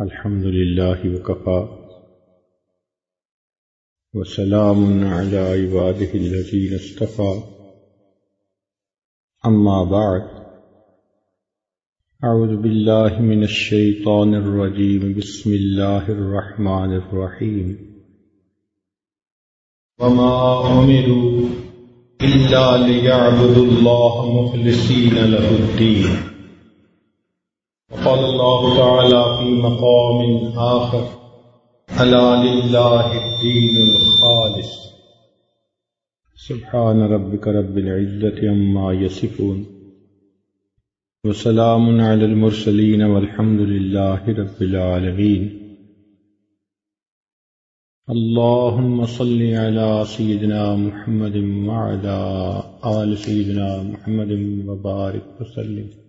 الحمد لله وكفى. وسلام على عباده الذين اصطفى. أما بعد. أعوذ بالله من الشيطان الرجيم. بسم الله الرحمن الرحيم. وما أمروا إلا ليعبدوا الله مخلصين له الدين. وقال الله تعالى في مقام آخر ألا لله الدين الخالص. سبحان ربك رب العزة عما يصفون. وسلام على المرسلين والحمد لله رب العالمين. اللهم صل على سيدنا محمد وعلى آل سيدنا محمد وبارك وسلم.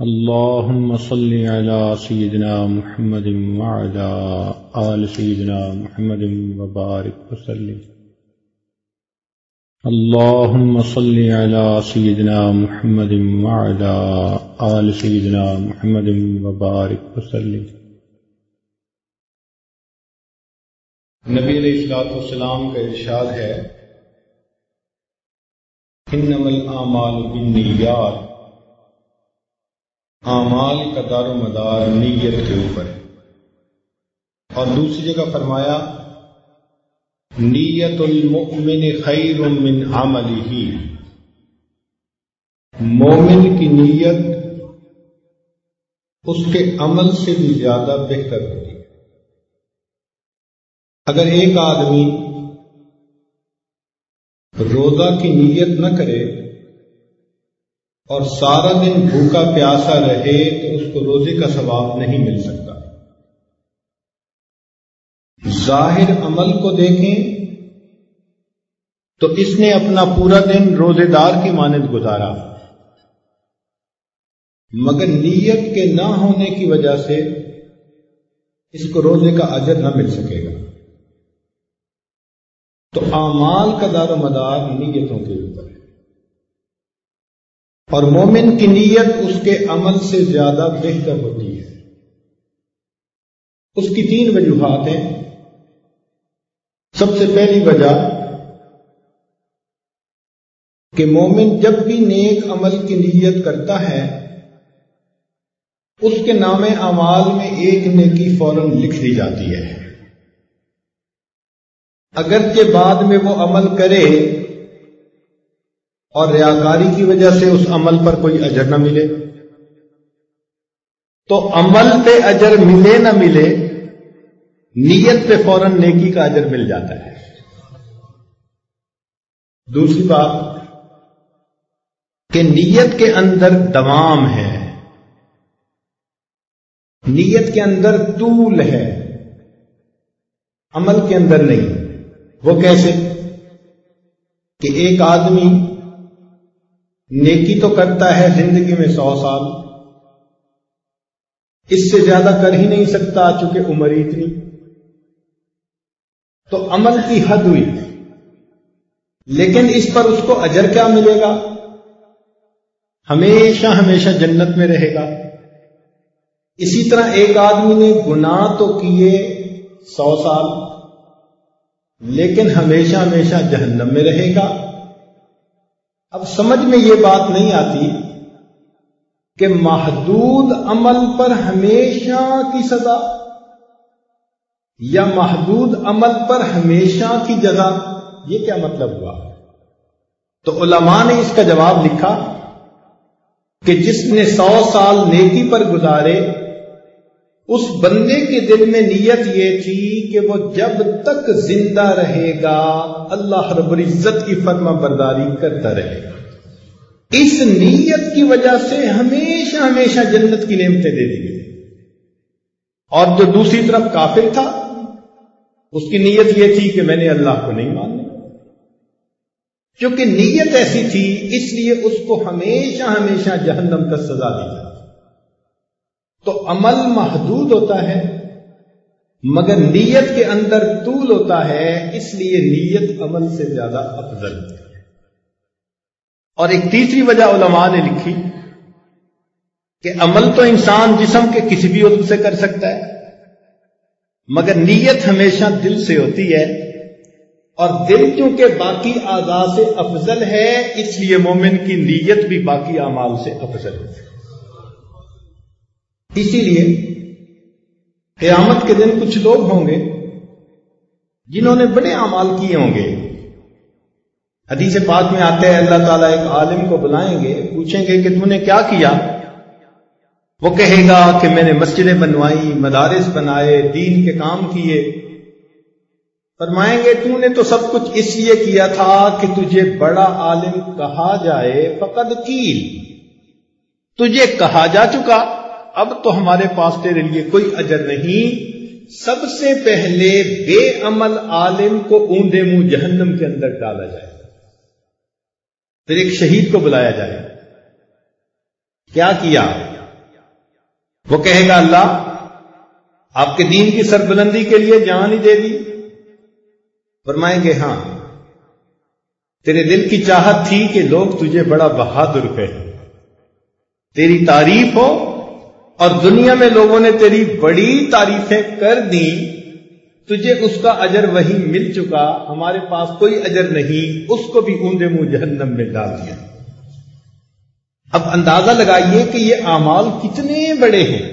اللهم صل على سيدنا محمد وعلى آل سيدنا محمد وبارك وسلم. اللهم صل على سيدنا محمد وعلى آل سيدنا محمد وبارك وسلم. نبی علیہ السلاط والسلام کا ارشاد ہے، انما الاعمال بالنیات اعمال کا دار و مدار نیت کے اوپر۔ ہے اور دوسری جگہ فرمایا، نیت المؤمن خیر من عمله۔ مومن کی نیت اس کے عمل سے بھی زیادہ بہتر ہوتی ہے۔ اگر ایک آدمی روزہ کی نیت نہ کرے اور سارا دن بھوکا پیاسا رہے تو اس کو روزے کا ثواب نہیں مل سکتا۔ ظاہر عمل کو دیکھیں تو اس نے اپنا پورا دن روزے دار کی مانند گزارا۔ مگر نیت کے نہ ہونے کی وجہ سے اس کو روزے کا اجر نہ مل سکے گا۔ تو اعمال کا دار و مدار نیتوں کے اوپر۔ اور مومن کی نیت اس کے عمل سے زیادہ بہتر ہوتی ہے۔ اس کی تین وجوہات ہیں۔ سب سے پہلی وجہ کہ مومن جب بھی نیک عمل کی نیت کرتا ہے، اس کے نام اعمال میں ایک نیکی فوراً لکھ دی جاتی ہے۔ اگرچہ بعد میں وہ عمل کرے اور ریاکاری کی وجہ سے اس عمل پر کوئی اجر نہ ملے۔ تو عمل پہ اجر ملے نہ ملے، نیت پہ فوراً نیکی کا اجر مل جاتا ہے۔ دوسری بات کہ نیت کے اندر دوام ہے۔ نیت کے اندر طول ہے۔ عمل کے اندر نہیں۔ وہ کیسے؟ کہ ایک آدمی نیکی تو کرتا ہے زندگی میں سو سال۔ اس سے زیادہ کر ہی نہیں سکتا چونکہ عمر اتنی۔ تو عمل کی حد ہوئی۔ لیکن اس پر اس کو اجر کیا ملے گا؟ ہمیشہ ہمیشہ جنت میں رہے گا۔ اسی طرح ایک آدمی نے گناہ تو کیے سو سال، لیکن ہمیشہ ہمیشہ جہنم میں رہے گا۔ اب سمجھ میں یہ بات نہیں آتی کہ محدود عمل پر ہمیشہ کی سزا یا محدود عمل پر ہمیشہ کی جزا، یہ کیا مطلب ہوا؟ تو علماء نے اس کا جواب لکھا کہ جس نے سو سال نیکی پر گزارے اس بندے کے دل میں نیت یہ تھی کہ وہ جب تک زندہ رہے گا، اللہ رب العزت کی فرما برداری کرتا رہے گا۔ اس نیت کی وجہ سے ہمیشہ ہمیشہ جنت کی نعمتیں دے دی گئی۔ اور جو دوسری طرف کافر تھا، اس کی نیت یہ تھی کہ میں نے اللہ کو نہیں ماننا کیونکہ نیت ایسی تھی، اس لیے اس کو ہمیشہ ہمیشہ جہنم کا سزا دی جاتی۔ تو عمل محدود ہوتا ہے، مگر نیت کے اندر طول ہوتا ہے، اس لیے نیت عمل سے زیادہ افضل ہے۔ اور ایک تیسری وجہ علماء نے لکھی کہ عمل تو انسان جسم کے کسی بھی عضو سے کر سکتا ہے، مگر نیت ہمیشہ دل سے ہوتی ہے۔ اور دل چونکہ باقی اعضاء سے افضل ہے، اس لیے مومن کی نیت بھی باقی اعمال سے افضل ہے۔ اسی لیے قیامت کے دن کچھ لوگ ہوں گے جنہوں نے بڑے اعمال کیے ہوں گے۔ حدیث پاک میں آتے ہیں، اللہ تعالیٰ ایک عالم کو بلائیں گے، پوچھیں گے کہ تم نے کیا کیا؟ وہ کہے گا کہ میں نے مسجدیں بنوائی، مدارس بنائے، دین کے کام کیے۔ فرمائیں گے، تو نے تو سب کچھ اس لیے کیا تھا کہ تجھے بڑا عالم کہا جائے، فقد کیل تجھے کہا جا چکا۔ اب تو ہمارے پاس تیرے لیے کوئی اجر نہیں۔ سب سے پہلے بے عمل عالم کو اونڈے منہ جہنم کے اندر ڈالا جائے۔ پھر ایک شہید کو بلایا جائے۔ کیا کیا؟ وہ کہے گا، اللہ، آپ کے دین کی سربلندی کے لیے جان ہی دے دی۔ فرمائیں گے ہاں تیرے دل کی چاہت تھی کہ لوگ تجھے بڑا بہادر کہے تیری تعریف ہو اور دنیا میں لوگوں نے تیری بڑی تعریفیں کر دی، تجھے اس کا اجر وہی مل چکا، ہمارے پاس کوئی اجر نہیں، اس کو بھی اونڈے منہ جہنم میں ڈال دیا۔ اب اندازہ لگائیے کہ یہ اعمال کتنے بڑے ہیں۔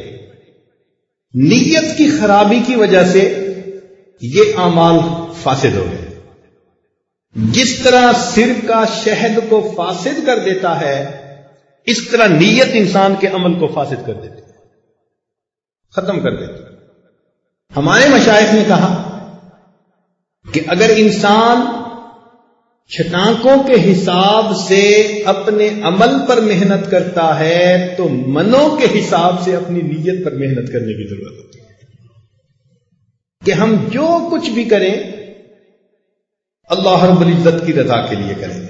نیت کی خرابی کی وجہ سے یہ اعمال فاسد ہو گئے۔ جس طرح سر کا شہد کو فاسد کر دیتا ہے، اس طرح نیت انسان کے عمل کو فاسد کر دیتی ہے۔ ختم کر دیتی ہمارے مشائق نے کہا کہ اگر انسان چھٹانکوں کے حساب سے اپنے عمل پر محنت کرتا ہے تو منوں کے حساب سے اپنی نیت پر محنت کرنے کی ضرورت ہوتی ہے۔ کہ ہم جو کچھ بھی کریں، اللہ رب العزت کی رضا کے لیے کریں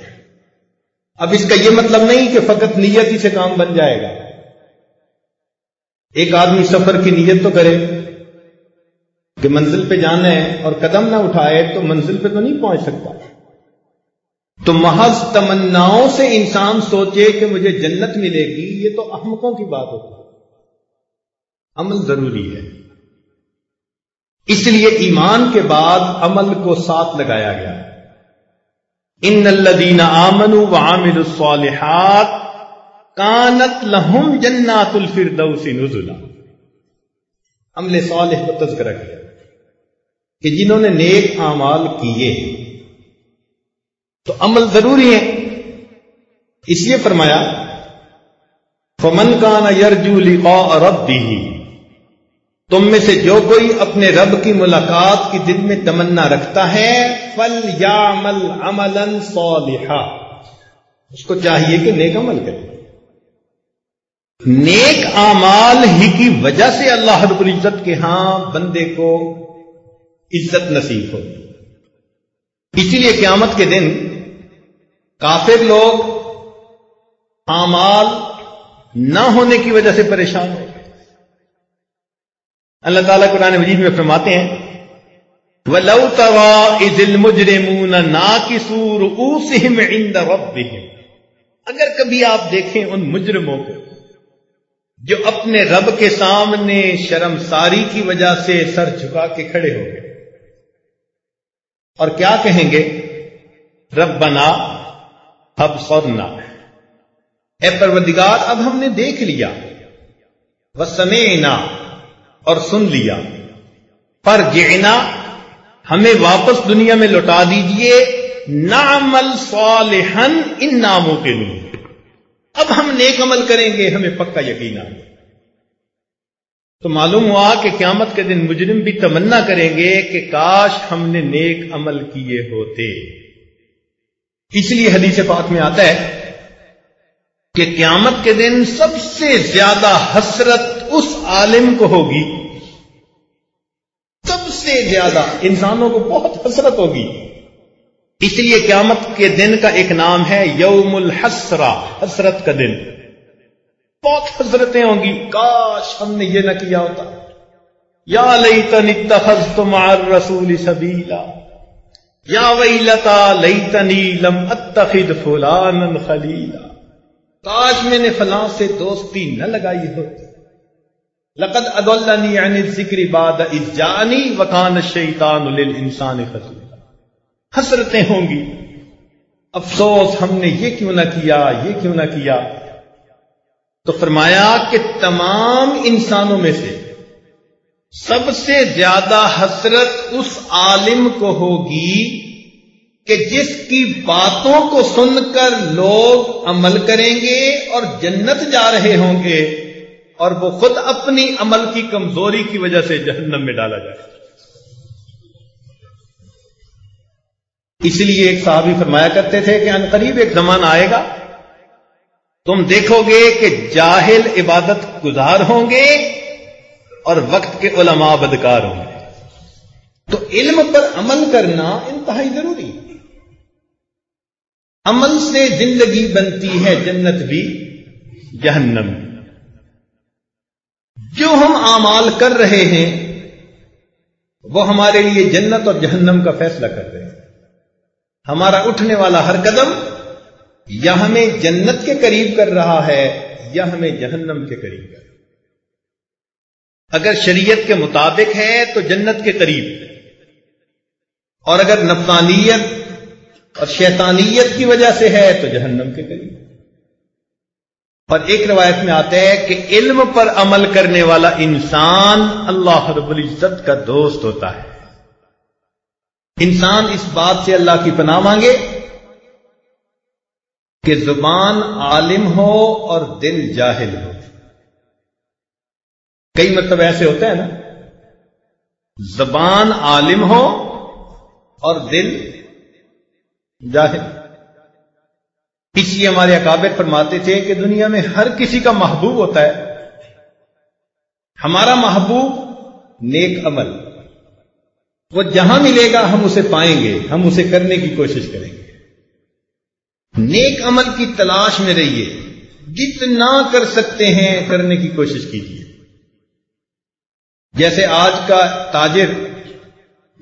اب اس کا یہ مطلب نہیں کہ فقط نیت ہی سے کام بن جائے گا۔ ایک آدمی سفر کی نیت تو کرے کہ منزل پہ جانا ہے اور قدم نہ اٹھائے تو منزل پہ تو نہیں پہنچ سکتا۔ تو محض تمناؤں سے انسان سوچے کہ مجھے جنت ملے گی، یہ تو احمقوں کی بات ہوتی ہے۔ عمل ضروری ہے۔ اس لیے ایمان کے بعد عمل کو ساتھ لگایا گیا۔ ان الدین آمن و عامر الصالحات کانت لہم جنات الفردوس نزلا۔ عمل صالح کو تذکرہ کیا کہ جنہوں نے نیک اعمال کیے تو عمل ضروری ہے۔ اس لیے فرمایا، فمن کا نہ یرجو لقاء ربی تم میں سے جو کوئی اپنے رب کی ملاقات کی دل میں تمنا رکھتا ہے فل یا عمل عمل صالحا۔ اس کو چاہیے کہ نیک عمل کرے۔ نیک اعمال ہی کی وجہ سے اللہ رب العزت کے ہاں بندے کو عزت نصیب ہو۔ اسی لیے قیامت کے دن کافر لوگ اعمال نہ ہونے کی وجہ سے پریشان ہو اللہ تعالیٰ قرآن مجید میں فرماتے ہیں وہ لو توا مجرمون نا کسور اگر کبھی آپ دیکھیں ان مجرموں کو جو اپنے رب کے سامنے شرم ساری کی وجہ سے سر جھکا کے کھڑے ہو گئے۔ اور کیا کہیں گے؟ رب بنا اب سورنا اے پروردگار، اب ہم نے دیکھ لیا۔ وہ اور سن لیا۔ پر جینا ہمیں واپس دنیا میں لوٹا دیجیے۔ نامل صالحن ان ناموں کے لیے اب ہم نیک عمل کریں گے، ہمیں پکا یقین آ تو معلوم ہوا کہ قیامت کے دن مجرم بھی تمنا کریں گے کہ کاش ہم نے نیک عمل کیے ہوتے۔ اس لیے حدیث پاک میں آتا ہے کہ قیامت کے دن سب سے زیادہ حسرت اس عالم کو ہوگی۔ سب سے زیادہ انسانوں کو بہت حسرت ہوگی۔ اس لیے قیامت کے دن کا ایک نام ہے یوم الحسرا حسرت کا دن۔ بہت حسرتیں ہوں گی۔ کاش ہم نے یہ نہ کیا ہوتا۔ یا لئی تنی تخذ تمہار سبیلا۔ یا وئی لتا لئی تنی لم اتخذ فلان خلیلا۔ کاش میں نے فلاں سے دوستی نہ لگائی ہوتی لقد ادولنی عن الذکر بعد اذ جانی وکان الشیطان للانسان خذولا حسرتیں ہوں گی۔ افسوس، ہم نے یہ کیوں نہ کیا، یہ کیوں نہ کیا۔ تو فرمایا کہ تمام انسانوں میں سے سب سے زیادہ حسرت اس عالم کو ہوگی کہ جس کی باتوں کو سن کر لوگ عمل کریں گے اور جنت جا رہے ہوں گے اور وہ خود اپنی عمل کی کمزوری کی وجہ سے جہنم میں ڈالا جائے۔ اس لیے ایک صحابی فرمایا کرتے تھے کہ ان قریب ایک زمان آئے گا، تم دیکھو گے کہ جاہل عبادت گزار ہوں گے اور وقت کے علماء بدکار ہوں گے۔ تو علم پر عمل کرنا انتہائی ضروری عمل سے زندگی بنتی ہے، جنت بھی جہنم۔ جو ہم اعمال کر رہے ہیں، وہ ہمارے لیے جنت اور جہنم کا فیصلہ کر رہے ہیں۔ ہمارا اٹھنے والا ہر قدم یا ہمیں جنت کے قریب کر رہا ہے یا ہمیں جہنم کے قریب کر رہا اگر شریعت کے مطابق ہے تو جنت کے قریب۔ اور اگر نفسانیت اور شیطانیت کی وجہ سے ہے تو جہنم کے قریب۔ اور ایک روایت میں آتا ہے کہ علم پر عمل کرنے والا انسان اللہ رب العزت کا دوست ہوتا ہے۔ انسان اس بات سے اللہ کی پناہ مانگے کہ زبان عالم ہو اور دل جاہل ہو۔ کئی مطلب ایسے ہوتے ہیں نا۔ زبان عالم ہو اور دل جاہل۔ اس لیے ہمارے اکابر فرماتے تھے کہ دنیا میں ہر کسی کا محبوب ہوتا ہے۔ ہمارا محبوب نیک عمل۔ وہ جہاں ملے گا ہم اسے پائیں گے، ہم اسے کرنے کی کوشش کریں گے۔ نیک عمل کی تلاش میں رہیے۔ جتنا کر سکتے ہیں کرنے کی کوشش کیجیے۔ جیسے آج کا تاجر،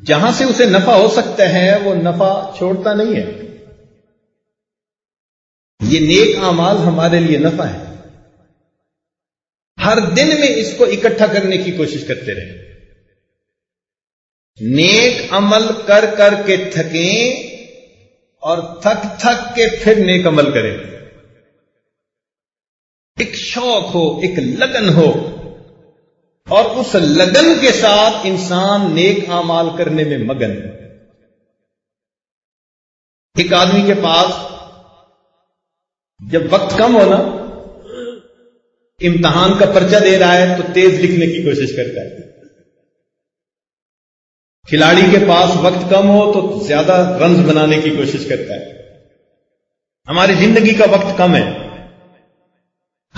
جہاں سے اسے نفع ہو سکتا ہے، وہ نفع چھوڑتا نہیں ہے۔ یہ نیک اعمال ہمارے لیے نفع ہے۔ ہر دن میں اس کو اکٹھا کرنے کی کوشش کرتے رہے۔ نیک عمل کر کر کے تھکیں اور تھک تھک کے پھر نیک عمل کریں۔ ایک شوق ہو، ایک لگن ہو اور اس لگن کے ساتھ انسان نیک اعمال کرنے میں مگن۔ ایک آدمی کے پاس جب وقت کم ہونا امتحان کا پرچہ دے رہا ہے تو تیز لکھنے کی کوشش کرتا ہے۔ کھلاڑی کے پاس وقت کم ہو تو زیادہ رنز بنانے کی کوشش کرتا ہے۔ ہماری زندگی کا وقت کم ہے۔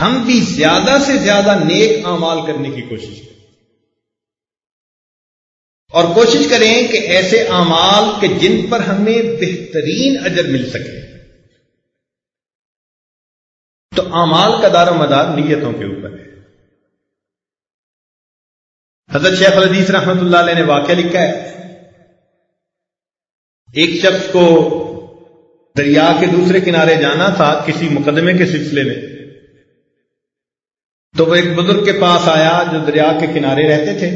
ہم بھی زیادہ سے زیادہ نیک اعمال کرنے کی کوشش کریں۔ اور کوشش کریں کہ ایسے اعمال کہ جن پر ہمیں بہترین اجر مل سکے۔ تو اعمال کا دار و مدار نیتوں کے اوپر ہے۔ حضرت شیخ الحدیث رحمت اللہ علیہ نے واقعہ لکھا ہے۔ ایک شخص کو دریا کے دوسرے کنارے جانا تھا کسی مقدمے کے سلسلے میں۔ تو وہ ایک بزرگ کے پاس آیا جو دریا کے کنارے رہتے تھے۔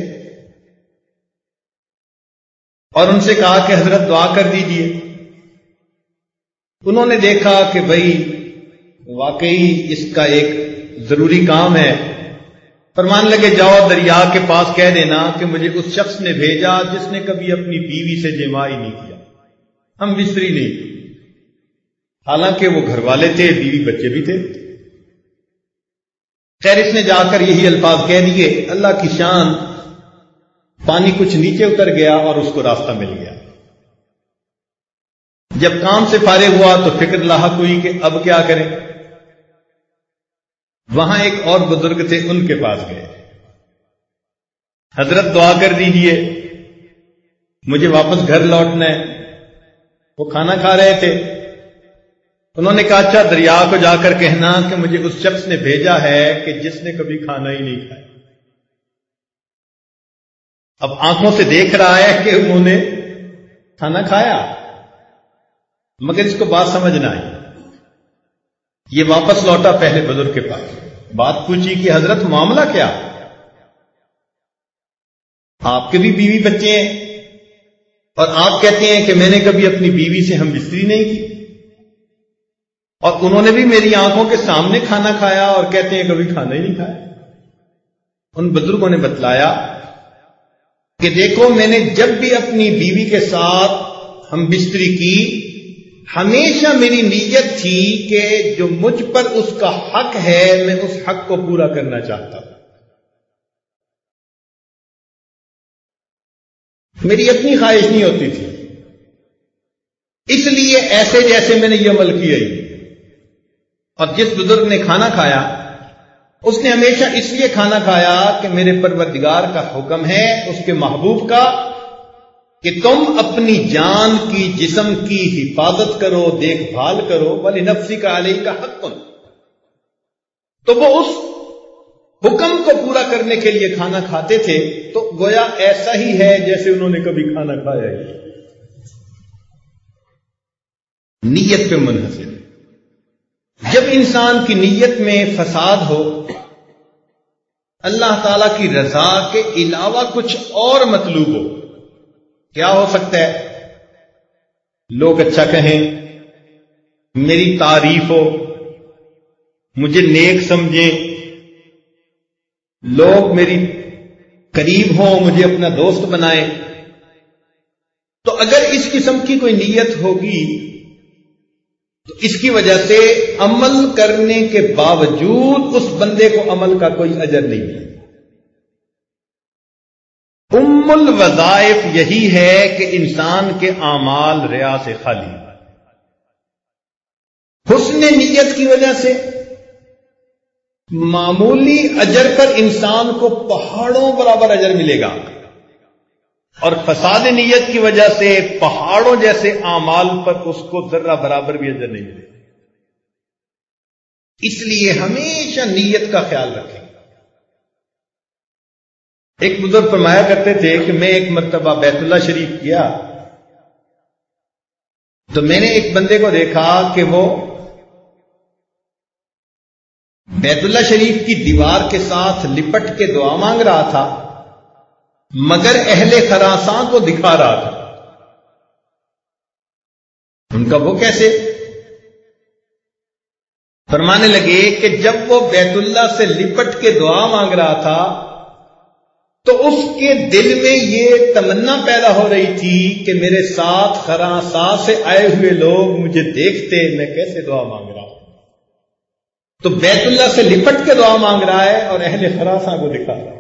اور ان سے کہا کہ حضرت دعا کر دیجیے۔ انہوں نے دیکھا کہ بھائی، واقعی اس کا ایک ضروری کام ہے۔ فرمان لگے، جاؤ دریا کے پاس کہہ دینا کہ مجھے اس شخص نے بھیجا جس نے کبھی اپنی بیوی سے جمع ہی نہیں کیا۔ ہم بستری نہیں۔ حالانکہ وہ گھر والے تھے، بیوی بچے بھی تھے۔ خیر اس نے جا کر یہی الفاظ کہہ دیے۔ اللہ کی شان، پانی کچھ نیچے اتر گیا اور اس کو راستہ مل گیا۔ جب کام سے فارغ ہوا تو فکر لاحق ہوئی کہ اب کیا کریں۔ وہاں ایک اور بزرگ تھے، ان کے پاس گئے۔ حضرت دعا کر دیجیے، مجھے واپس گھر لوٹنا ہے۔ وہ کھانا کھا رہے تھے۔ انہوں نے کہا اچھا دریا کو جا کر کہنا کہ مجھے اس شخص نے بھیجا ہے کہ جس نے کبھی کھانا ہی نہیں کھایا۔ اب آنکھوں سے دیکھ رہا ہے کہ انہوں نے کھانا کھایا، مگر اس کو بات سمجھ نہ آئی۔ یہ واپس لوٹا پہلے بزرگ کے پاس۔ بات پوچھی کہ حضرت معاملہ کیا؟ آپ کے بھی بیوی بچے ہیں۔ اور آپ کہتے ہیں کہ میں نے کبھی اپنی بیوی سے ہم بستری نہیں کی۔ اور انہوں نے بھی میری آنکھوں کے سامنے کھانا کھایا اور کہتے ہیں کبھی کھانا ہی نہیں کھایا۔ ان بزرگوں نے بتلایا کہ دیکھو میں نے جب بھی اپنی بیوی کے ساتھ ہم بستری کی ہمیشہ میری نیت تھی کہ جو مجھ پر اس کا حق ہے، میں اس حق کو پورا کرنا چاہتا ہوں۔ میری اپنی خواہش نہیں ہوتی تھی۔ اس لیے ایسے جیسے میں نے یہ عمل کیا ہی۔ اور جس بزرگ نے کھانا کھایا، اس نے ہمیشہ اس لیے کھانا کھایا کہ میرے پروردگار کا حکم ہے، اس کے محبوب کا کہ تم اپنی جان کی جسم کی حفاظت کرو، دیکھ بھال کرو بلی نفسی کا علیہ کا حق تم تو وہ اس حکم کو پورا کرنے کے لیے کھانا کھاتے تھے، تو گویا ایسا ہی ہے جیسے انہوں نے کبھی کھانا کھایا ہی۔ نیت پہ منحصر۔ جب انسان کی نیت میں فساد ہو، اللہ تعالی کی رضا کے علاوہ کچھ اور مطلوب ہو۔ کیا ہو سکتا ہے؟ لوگ اچھا کہیں، میری تعریف ہو، مجھے نیک سمجھیں۔ لوگ میری قریب ہوں، مجھے اپنا دوست بنائیں۔ تو اگر اس قسم کی کوئی نیت ہوگی، تو اس کی وجہ سے عمل کرنے کے باوجود اس بندے کو عمل کا کوئی اجر نہیں ہے۔ ام الوظائف یہی ہے کہ انسان کے اعمال ریا سے خالی حسن نیت کی وجہ سے معمولی اجر پر انسان کو پہاڑوں برابر اجر ملے گا۔ اور فساد نیت کی وجہ سے پہاڑوں جیسے اعمال پر اس کو ذرہ برابر بھی اجر نہیں ملے۔ اس لیے ہمیشہ نیت کا خیال رکھیں۔ ایک بزرگ فرمایا کرتے تھے کہ میں ایک مرتبہ بیت اللہ شریف کیا تو میں نے ایک بندے کو دیکھا کہ وہ بیت اللہ شریف کی دیوار کے ساتھ لپٹ کے دعا مانگ رہا تھا، مگر اہل خراساں کو دکھا رہا تھا۔ ان کا وہ کیسے؟ فرمانے لگے کہ جب وہ بیت اللہ سے لپٹ کے دعا مانگ رہا تھا تو اس کے دل میں یہ تمنا پیدا ہو رہی تھی کہ میرے ساتھ خراساں سے آئے ہوئے لوگ مجھے دیکھتے، میں کیسے دعا مانگ رہا ہوں؟ تو بیت اللہ سے لپٹ کے دعا مانگ رہا ہے اور اہل خراساں کو دکھا رہا ہے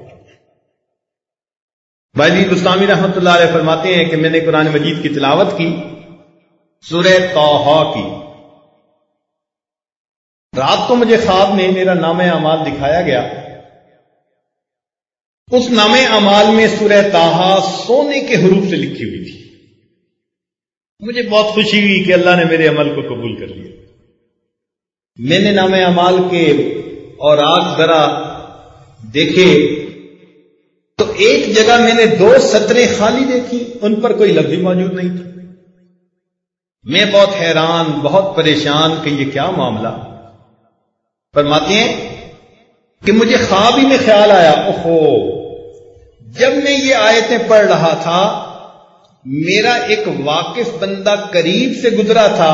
بھائی جی، اسلامی رحمۃ اللہ علیہ فرماتے ہیں کہ میں نے قرآن مجید کی تلاوت کی، سورہ توحا کی۔ رات کو مجھے خواب میں میرا نام اعمال دکھایا گیا۔ اس نام اعمال میں سورہ تاہا سونے کے حروف سے لکھی ہوئی تھی۔ مجھے بہت خوشی ہوئی کہ اللہ نے میرے عمل کو قبول کر لیا۔ میں نے نام اعمال کے اور آگ ذرا دیکھے تو ایک جگہ میں نے دو سطریں خالی دیکھی، ان پر کوئی لفظ موجود نہیں تھا۔ میں بہت حیران، بہت پریشان کہ یہ کیا معاملہ۔ فرماتے ہیں کہ مجھے خواب ہی میں خیال آیا، اوہو۔ جب میں یہ آیتیں پڑھ رہا تھا، میرا ایک واقف بندہ قریب سے گزرا تھا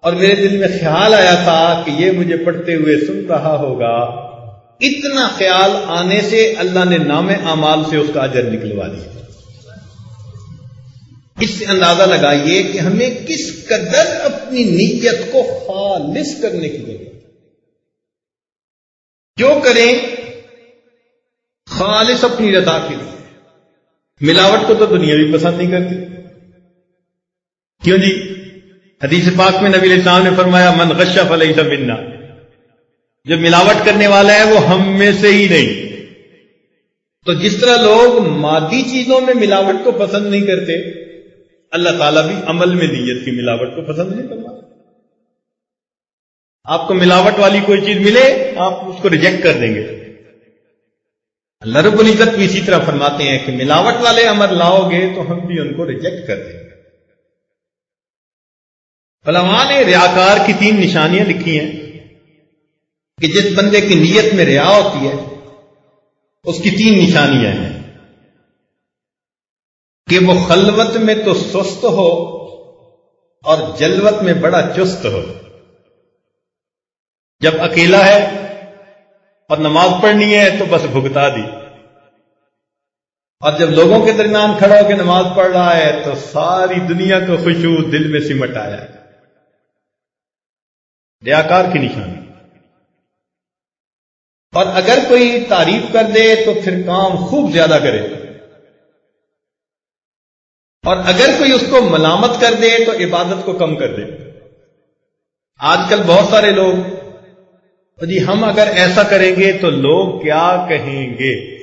اور میرے دل میں خیال آیا تھا کہ یہ مجھے پڑھتے ہوئے سن رہا ہوگا۔ اتنا خیال آنے سے اللہ نے نام اعمال سے اس کا اجر نکلوا دیا۔ اس سے اندازہ لگائیے کہ ہمیں کس قدر اپنی نیت کو خالص کرنے کی ضرورت جو کریں خالص اپنی رضا کے لیے ملاوٹ کو تو دنیا بھی پسند نہیں کرتی۔ کیوں جی؟ حدیث پاک میں نبی السلام نے فرمایا، من غشہ فلحی سب منا۔ جو ملاوٹ کرنے والا ہے، وہ ہم میں سے ہی نہیں۔ تو جس طرح لوگ مادی چیزوں میں ملاوٹ کو پسند نہیں کرتے، اللہ تعالیٰ بھی عمل میں نیت کی ملاوٹ کو پسند نہیں کرتا۔ آپ کو ملاوٹ والی کوئی چیز ملے، آپ اس کو ریجیکٹ کر دیں گے۔ اللہ رب العزت بھی اسی طرح فرماتے ہیں کہ ملاوٹ والے عمل لاؤ گے تو ہم بھی ان کو ریجیکٹ کر دیں گے۔ علماء نے ریاکار کی تین نشانیاں لکھی ہیں کہ جس بندے کی نیت میں ریا ہوتی ہے، اس کی تین نشانیاں ہیں۔ کہ وہ خلوت میں تو سست ہو اور جلوت میں بڑا چست ہو۔ جب اکیلا ہے اور نماز پڑھنی ہے تو بس بھگتا دی۔ اور جب لوگوں کے درمیان کھڑا ہو کے نماز پڑھ رہا ہے تو ساری دنیا کو خوشبو دل میں سمٹ آیا۔ ہے ریاکار کی نشانی۔ اور اگر کوئی تعریف کر دے تو پھر کام خوب زیادہ کرے۔ اور اگر کوئی اس کو ملامت کر دے تو عبادت کو کم کر دے۔ آج کل بہت سارے لوگ جی ہم اگر ایسا کریں گے تو لوگ کیا کہیں گے؟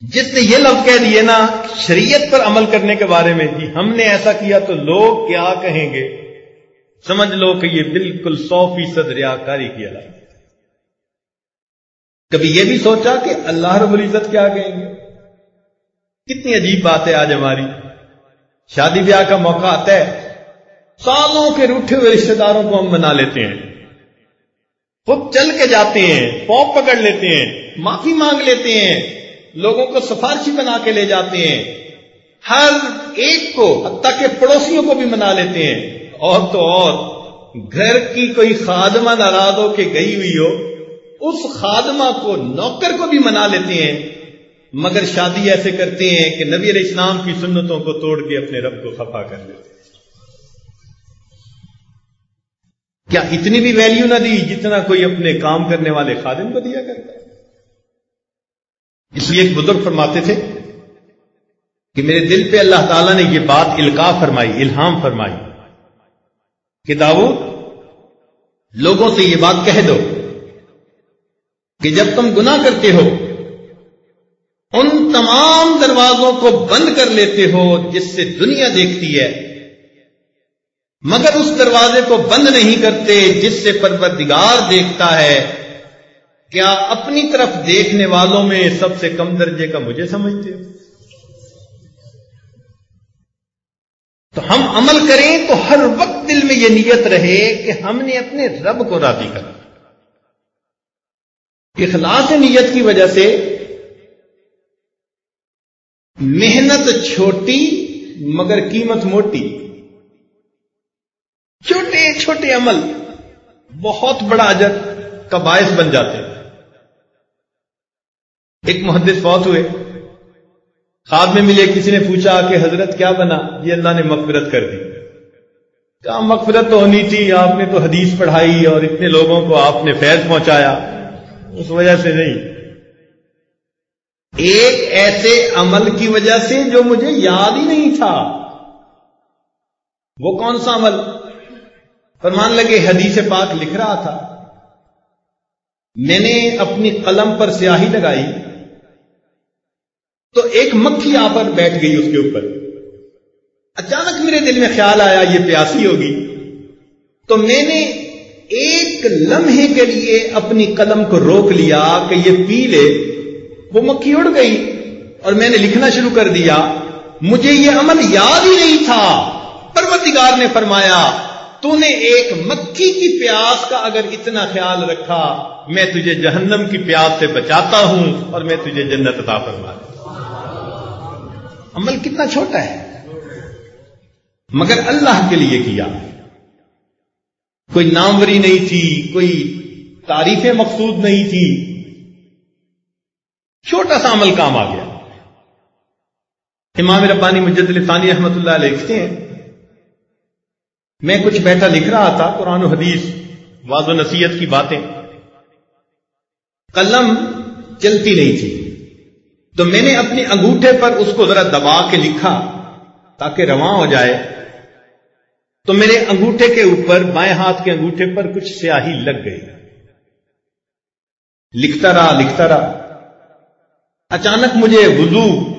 جس نے یہ لفظ کہہ دیے نا، شریعت پر عمل کرنے کے بارے میں جی ہم نے ایسا کیا تو لوگ کیا کہیں گے؟ سمجھ لو کہ یہ بالکل سو فیصد ریاکاری کیا کبھی یہ بھی سوچا کہ اللہ رب العزت کیا کہیں گے؟ کتنی عجیب بات ہے آج ہماری۔ شادی بیاہ کا موقع آتا ہے، سالوں کے روٹے ہوئے رشتے داروں کو ہم منا لیتے ہیں۔ خود چل کے جاتے ہیں پاپ پکڑ لیتے ہیں، معافی مانگ لیتے ہیں، لوگوں کو سفارشی بنا کے لے جاتے ہیں۔ ہر ایک کو، حتیٰ کہ پڑوسیوں کو بھی منا لیتے ہیں۔ اور تو اور، گھر کی کوئی خادمہ ناراض ہو کے گئی ہوئی ہو، اس خادمہ کو، نوکر کو بھی منا لیتے ہیں۔ مگر شادی ایسے کرتے ہیں کہ نبی علیہ السلام کی سنتوں کو توڑ کے اپنے رب کو خفا کر لیتے ہیں۔ کیا اتنی بھی ویلیو نہ دی جتنا کوئی اپنے کام کرنے والے خادم کو دیا کرتا ہے اس لیے ایک بزرگ فرماتے تھے کہ میرے دل پہ اللہ تعالیٰ نے یہ بات القاع فرمائی، الہام فرمائی کہ داؤ لوگوں سے یہ بات کہہ دو کہ جب تم گناہ کرتے ہو، ان تمام دروازوں کو بند کر لیتے ہو جس سے دنیا دیکھتی ہے مگر اس دروازے کو بند نہیں کرتے جس سے پروردگار دیکھتا ہے۔ کیا اپنی طرف دیکھنے والوں میں سب سے کم درجے کا مجھے سمجھتے ہو؟ تو ہم عمل کریں تو ہر وقت دل میں یہ نیت رہے کہ ہم نے اپنے رب کو راضی کرنا اخلاص نیت کی وجہ سے محنت چھوٹی مگر قیمت موٹی۔ چھوٹے چھوٹے عمل بہت بڑا اجر کا باعث بن جاتے ہیں۔ ایک محدث فوت ہوئے۔ خواب میں ملے، کسی نے پوچھا کہ حضرت کیا بنا؟ یہ اللہ نے مغفرت کر دی۔ کہا، مغفرت تو ہونی تھی، آپ نے تو حدیث پڑھائی اور اتنے لوگوں کو آپ نے فیض پہنچایا۔ اس وجہ سے نہیں۔ ایک ایسے عمل کی وجہ سے جو مجھے یاد ہی نہیں تھا۔ وہ کون سا عمل؟ فرمان لگے، حدیث پاک لکھ رہا تھا۔ میں نے اپنی قلم پر سیاہی لگائی۔ تو ایک مکھی آ پر بیٹھ گئی اس کے اوپر۔ اچانک میرے دل میں خیال آیا، یہ پیاسی ہوگی۔ تو میں نے ایک لمحے کے لیے اپنی قلم کو روک لیا کہ یہ پی لے۔ وہ مکھی اڑ گئی اور میں نے لکھنا شروع کر دیا۔ مجھے یہ عمل یاد ہی نہیں تھا۔ پروتگار نے فرمایا تو نے ایک مکھی کی پیاس کا اگر اتنا خیال رکھا، میں تجھے جہنم کی پیاس سے بچاتا ہوں اور میں تجھے جنت عطا فرما دوں۔ عمل کتنا چھوٹا ہے۔ مگر اللہ کے لیے کیا۔ کوئی ناموری نہیں تھی، کوئی تعریفیں مقصود نہیں تھی۔ چھوٹا سا عمل کام آ گیا۔ امام ربانی مجد الفانی احمد اللہ لکھتے ہیں میں کچھ بیٹھا لکھ رہا تھا قرآن و حدیث، واض و نصیحت کی باتیں۔ قلم چلتی نہیں تھی۔ تو میں نے اپنی انگوٹھے پر اس کو ذرا دبا کے لکھا تاکہ رواں ہو جائے۔ تو میرے انگوٹھے کے اوپر، بائیں ہاتھ کے انگوٹھے پر کچھ سیاہی لگ گئی۔ لکھتا رہا لکھتا رہا۔ اچانک مجھے وضو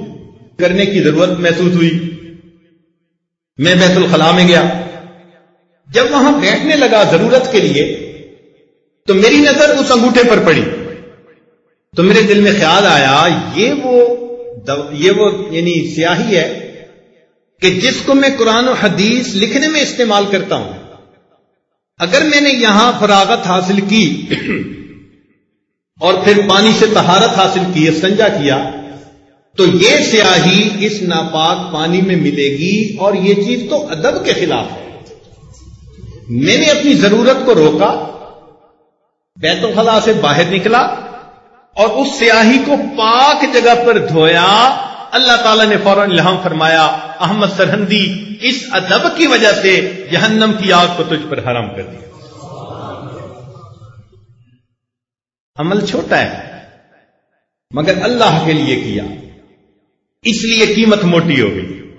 کرنے کی ضرورت محسوس ہوئی۔ میں بیت الخلاء میں گیا۔ جب وہاں بیٹھنے لگا ضرورت کے لیے، تو میری نظر اس انگوٹھے پر پڑی۔ تو میرے دل میں خیال آیا، یہ وہ یہ وہ یعنی سیاہی ہے کہ جس کو میں قرآن و حدیث لکھنے میں استعمال کرتا ہوں۔ اگر میں نے یہاں فراغت حاصل کی اور پھر پانی سے تہارت حاصل کی سنجا کیا، تو یہ سیاہی اس ناپاک پانی میں ملے گی اور یہ چیز تو ادب کے خلاف ہے۔ میں نے اپنی ضرورت کو روکا، بیت الخلا سے باہر نکلا اور اس سیاہی کو پاک جگہ پر دھویا۔ اللہ تعالیٰ نے فوراً الہام فرمایا، احمد سرحندی اس ادب کی وجہ سے جہنم کی آگ کو تجھ پر حرام کر دیا۔ عمل چھوٹا ہے، مگر اللہ کے لیے کیا۔ اس لیے قیمت موٹی ہو گئی۔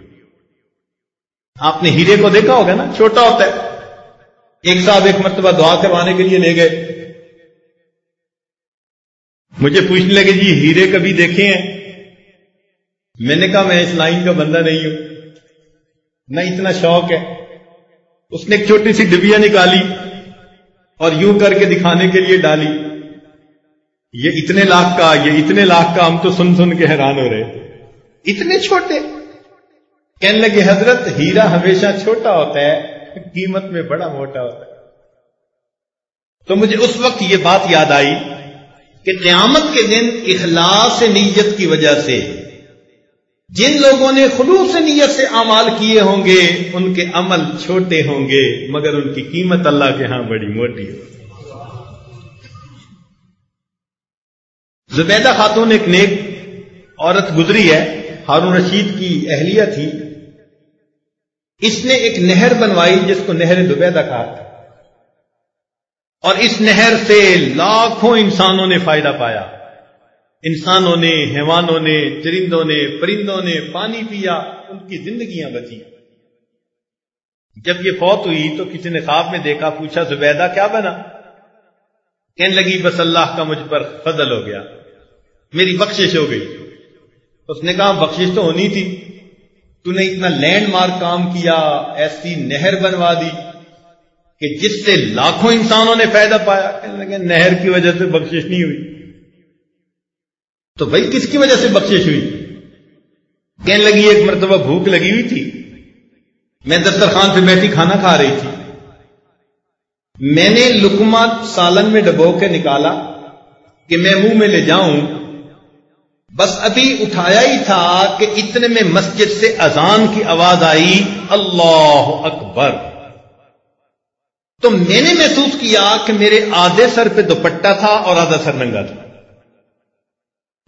آپ نے ہیرے کو دیکھا ہوگا نا، چھوٹا ہوتا ہے۔ ایک صاحب ایک مرتبہ دعا کروانے کے لیے لے گئے۔ مجھے پوچھنے لگے جی ہیرے کبھی دیکھے ہیں؟ میں نے کہا، میں اس لائن کا بندہ نہیں ہوں۔ نہ اتنا شوق ہے۔ اس نے ایک چھوٹی سی ڈبیا نکالی اور یوں کر کے دکھانے کے لیے ڈالی۔ یہ اتنے لاکھ کا، یہ اتنے لاکھ کا، ہم تو سن سن کے حیران ہو رہے اتنے چھوٹے؟ کہنے لگے، حضرت، ہیرا ہمیشہ چھوٹا ہوتا ہے۔ قیمت میں بڑا موٹا ہوتا ہے۔ تو مجھے اس وقت یہ بات یاد آئی کہ قیامت کے دن اخلاص نیت کی وجہ سے جن لوگوں نے خلوص نیت سے اعمال کیے ہوں گے، ان کے عمل چھوٹے ہوں گے، مگر ان کی قیمت اللہ کے ہاں بڑی موٹی ہو زبیدہ خاتون ایک نیک عورت گزری ہے، ہارون رشید کی اہلیہ تھی۔ اس نے ایک نہر بنوائی جس کو نہر زبیدہ کہا تھا۔ اور اس نہر سے لاکھوں انسانوں نے فائدہ پایا۔ انسانوں نے، حیوانوں نے چرندوں نے، پرندوں نے پانی پیا، ان کی زندگیاں بچی جب یہ فوت ہوئی تو کسی نے خواب میں دیکھا، پوچھا، زبیدہ کیا بنا؟ کہنے لگی، بس اللہ کا مجھ پر فضل ہو گیا، میری بخشش ہو گئی۔ اس نے کہا، بخشش تو ہونی تھی۔ تو نے اتنا لینڈ مارک کام کیا، ایسی نہر بنوا دی کہ جس سے لاکھوں انسانوں نے فائدہ پایا۔ کہنے لگے، نہر کی وجہ سے بخشش نہیں ہوئی۔ تو بھائی، کس کی وجہ سے بخشش ہوئی؟ کہنے لگی، ایک مرتبہ بھوک لگی ہوئی تھی۔ میں دسترخوان پہ بیٹھی، کھانا کھا رہی تھی۔ میں نے لکما سالن میں ڈبو کے نکالا کہ میں منہ میں لے جاؤں بس ابھی اٹھایا ہی تھا کہ اتنے میں مسجد سے اذان کی آواز آئی، اللہ اکبر۔ تو میں نے محسوس کیا کہ میرے آدھے سر پہ دوپٹہ تھا اور آدھا سر ننگا تھا۔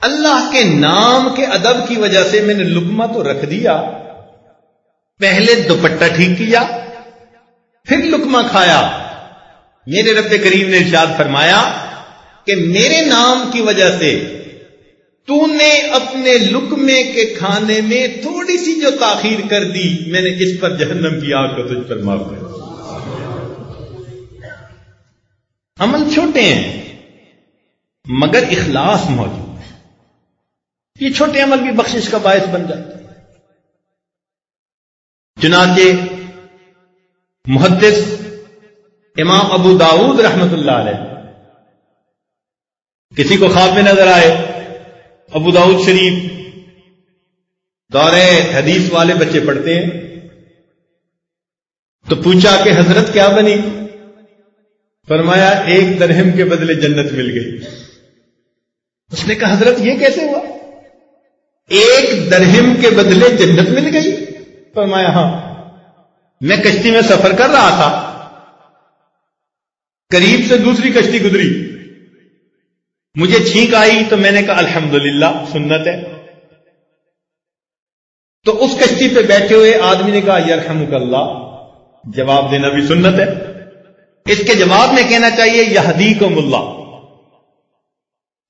اللہ کے نام کے ادب کی وجہ سے میں نے لکما تو رکھ دیا۔ پہلے دوپٹہ ٹھیک کیا، پھر لکما کھایا۔ میرے رب کریم نے ارشاد فرمایا کہ میرے نام کی وجہ سے تو نے اپنے لکمے کے کھانے میں تھوڑی سی جو تاخیر کر دی، میں نے اس پر جہنم کی آگ کو تجھ پر معاف کر عمل چھوٹے ہیں، مگر اخلاص موجود ہے۔ یہ چھوٹے عمل بھی بخشش کا باعث بن جاتا ہے۔ چنانچہ، محدث امام ابو داود رحمت اللہ علیہ۔ کسی کو خواب میں نظر آئے ابو داود شریف دورے حدیث والے بچے پڑھتے ہیں تو پوچھا کہ حضرت کیا بنی؟ فرمایا ایک درہم کے بدلے جنت مل گئی۔ اس نے کہا، حضرت یہ کیسے ہوا؟ ایک درہم کے بدلے جنت مل گئی۔ فرمایا ہاں۔ میں کشتی میں سفر کر رہا تھا۔ قریب سے دوسری کشتی گزری۔ مجھے چھینک آئی تو میں نے کہا الحمدللہ، سنت ہے۔ تو اس کشتی پہ بیٹھے ہوئے آدمی نے کہا یرحمک اللہ جواب دینا بھی سنت ہے۔ اس کے جواب میں کہنا چاہیے یہ حدیق و ملا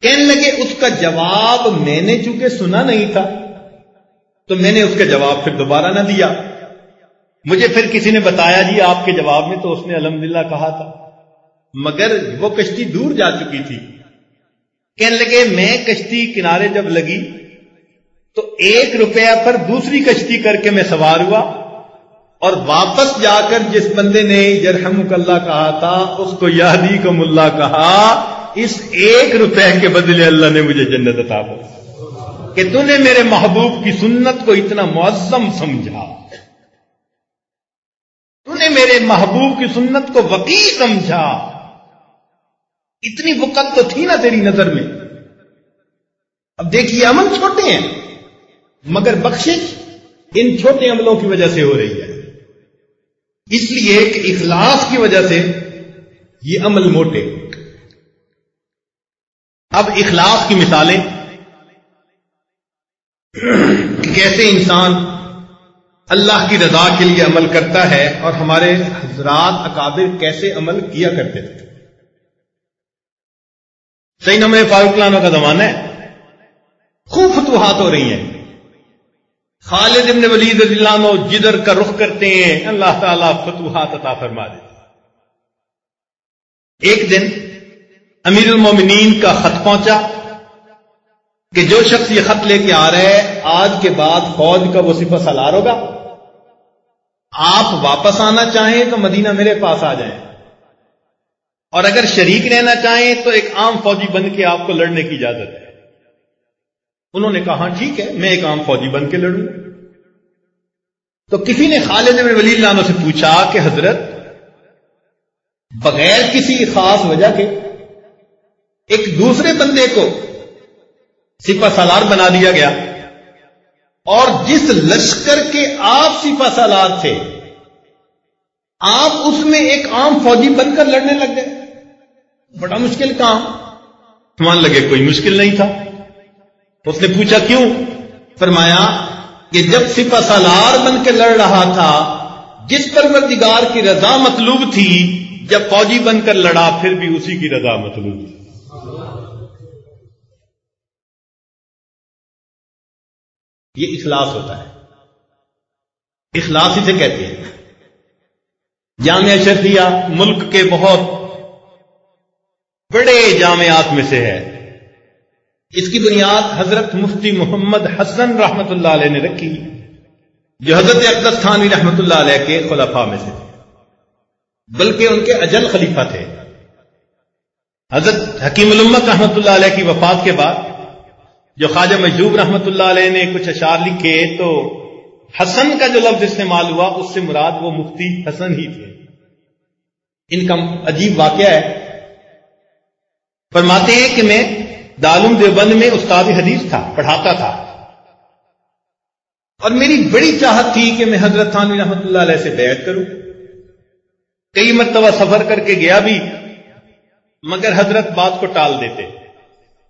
کہنے لگے، اس کا جواب میں نے چونکہ سنا نہیں تھا، تو میں نے اس کا جواب پھر دوبارہ نہ دیا۔ مجھے پھر کسی نے بتایا جی آپ کے جواب میں تو اس نے الحمد کہا تھا۔ مگر وہ کشتی دور جا چکی تھی۔ کہنے لگے، میں کشتی کنارے جب لگی تو ایک روپیہ پر دوسری کشتی کر کے میں سوار ہوا اور واپس جا کر جس بندے نے یرحم اللہ کہا تھا، اس کو یادی کو ملا کہا، اس ایک روپے کے بدلے اللہ نے مجھے جنت عطا کہ تو نے میرے محبوب کی سنت کو اتنا معظم سمجھا۔ نے میرے محبوب کی سنت کو وقی سمجھا۔ اتنی وقت تو تھی نا تیری نظر میں۔ اب دیکھیے عمل چھوٹے ہیں، مگر بخشش ان چھوٹے عملوں کی وجہ سے ہو رہی ہے۔ اس لیے کہ اخلاص کی وجہ سے یہ عمل موٹے۔ اب اخلاص کی مثالیں۔ کیسے انسان اللہ کی رضا کے لیے عمل کرتا ہے اور ہمارے حضرات، اکابر کیسے عمل کیا کرتے تھے۔ صحیح نمبر فاروق لانوں کا زمانہ ہے۔ خوب فتوحات ہو رہی ہیں۔ خالد ابن ولید رضی اللہ عنہ جدھر کا رخ کرتے ہیں۔ اللہ تعالیٰ فتوحات عطا فرما دیتے ایک دن امیر المومنین کا خط پہنچا کہ جو شخص یہ خط لے کے آ رہے ہے، آج کے بعد فوج کا وہ صفر سالار ہوگا۔ آپ واپس آنا چاہیں تو مدینہ میرے پاس آ جائیں۔ اور اگر شریک رہنا چاہیں تو ایک عام فوجی بن کے آپ کو لڑنے کی اجازت ہے۔ انہوں نے کہا، ٹھیک ہے، میں ایک عام فوجی بن کے لڑوں۔ تو کسی نے خالد میں ولی اللہ سے پوچھا کہ حضرت، بغیر کسی خاص وجہ کے ایک دوسرے بندے کو سپا سالار بنا دیا گیا، اور جس لشکر کے آپ سپا سالار تھے، آپ اس میں ایک عام فوجی بن کر لڑنے لگ گئے۔ بڑا مشکل کام۔ مان لگے کوئی مشکل نہیں تھا۔ اس نے پوچھا کیوں؟ فرمایا کہ جب سپا سالار بن کے لڑ رہا تھا، جس پروردگار کی رضا مطلوب تھی، جب فوجی بن کر لڑا، پھر بھی اسی کی رضا مطلوب تھی۔ یہ اخلاص ہوتا ہے۔ اخلاص اسے کہتے ہیں۔ جامعہ شرفیہ ملک کے بہت بڑے جامعات میں سے ہے۔ اس کی بنیاد حضرت مفتی محمد حسن رحمت اللہ علیہ نے رکھی۔ جو حضرت اقدس خانوی رحمت اللہ علیہ کے خلفاء میں سے تھے۔ بلکہ ان کے اجل خلیفہ تھے۔ حضرت حکیم الامت رحمت اللہ علیہ کی وفات کے بعد جو خواجہ مجوب رحمت اللہ علیہ نے کچھ اشعار لکھے، تو حسن کا جو لفظ استعمال ہوا، اس سے مراد وہ مفتی حسن ہی تھے۔ ان کا عجیب واقعہ ہے فرماتے ہیں کہ میں دالم دیوبند میں استاد حدیث تھا، پڑھاتا تھا۔ اور میری بڑی چاہت تھی کہ میں حضرت تھانوی رحمت اللہ علیہ سے بیعت کروں۔ کئی مرتبہ سفر کر کے گیا بھی، مگر حضرت بات کو ٹال دیتے۔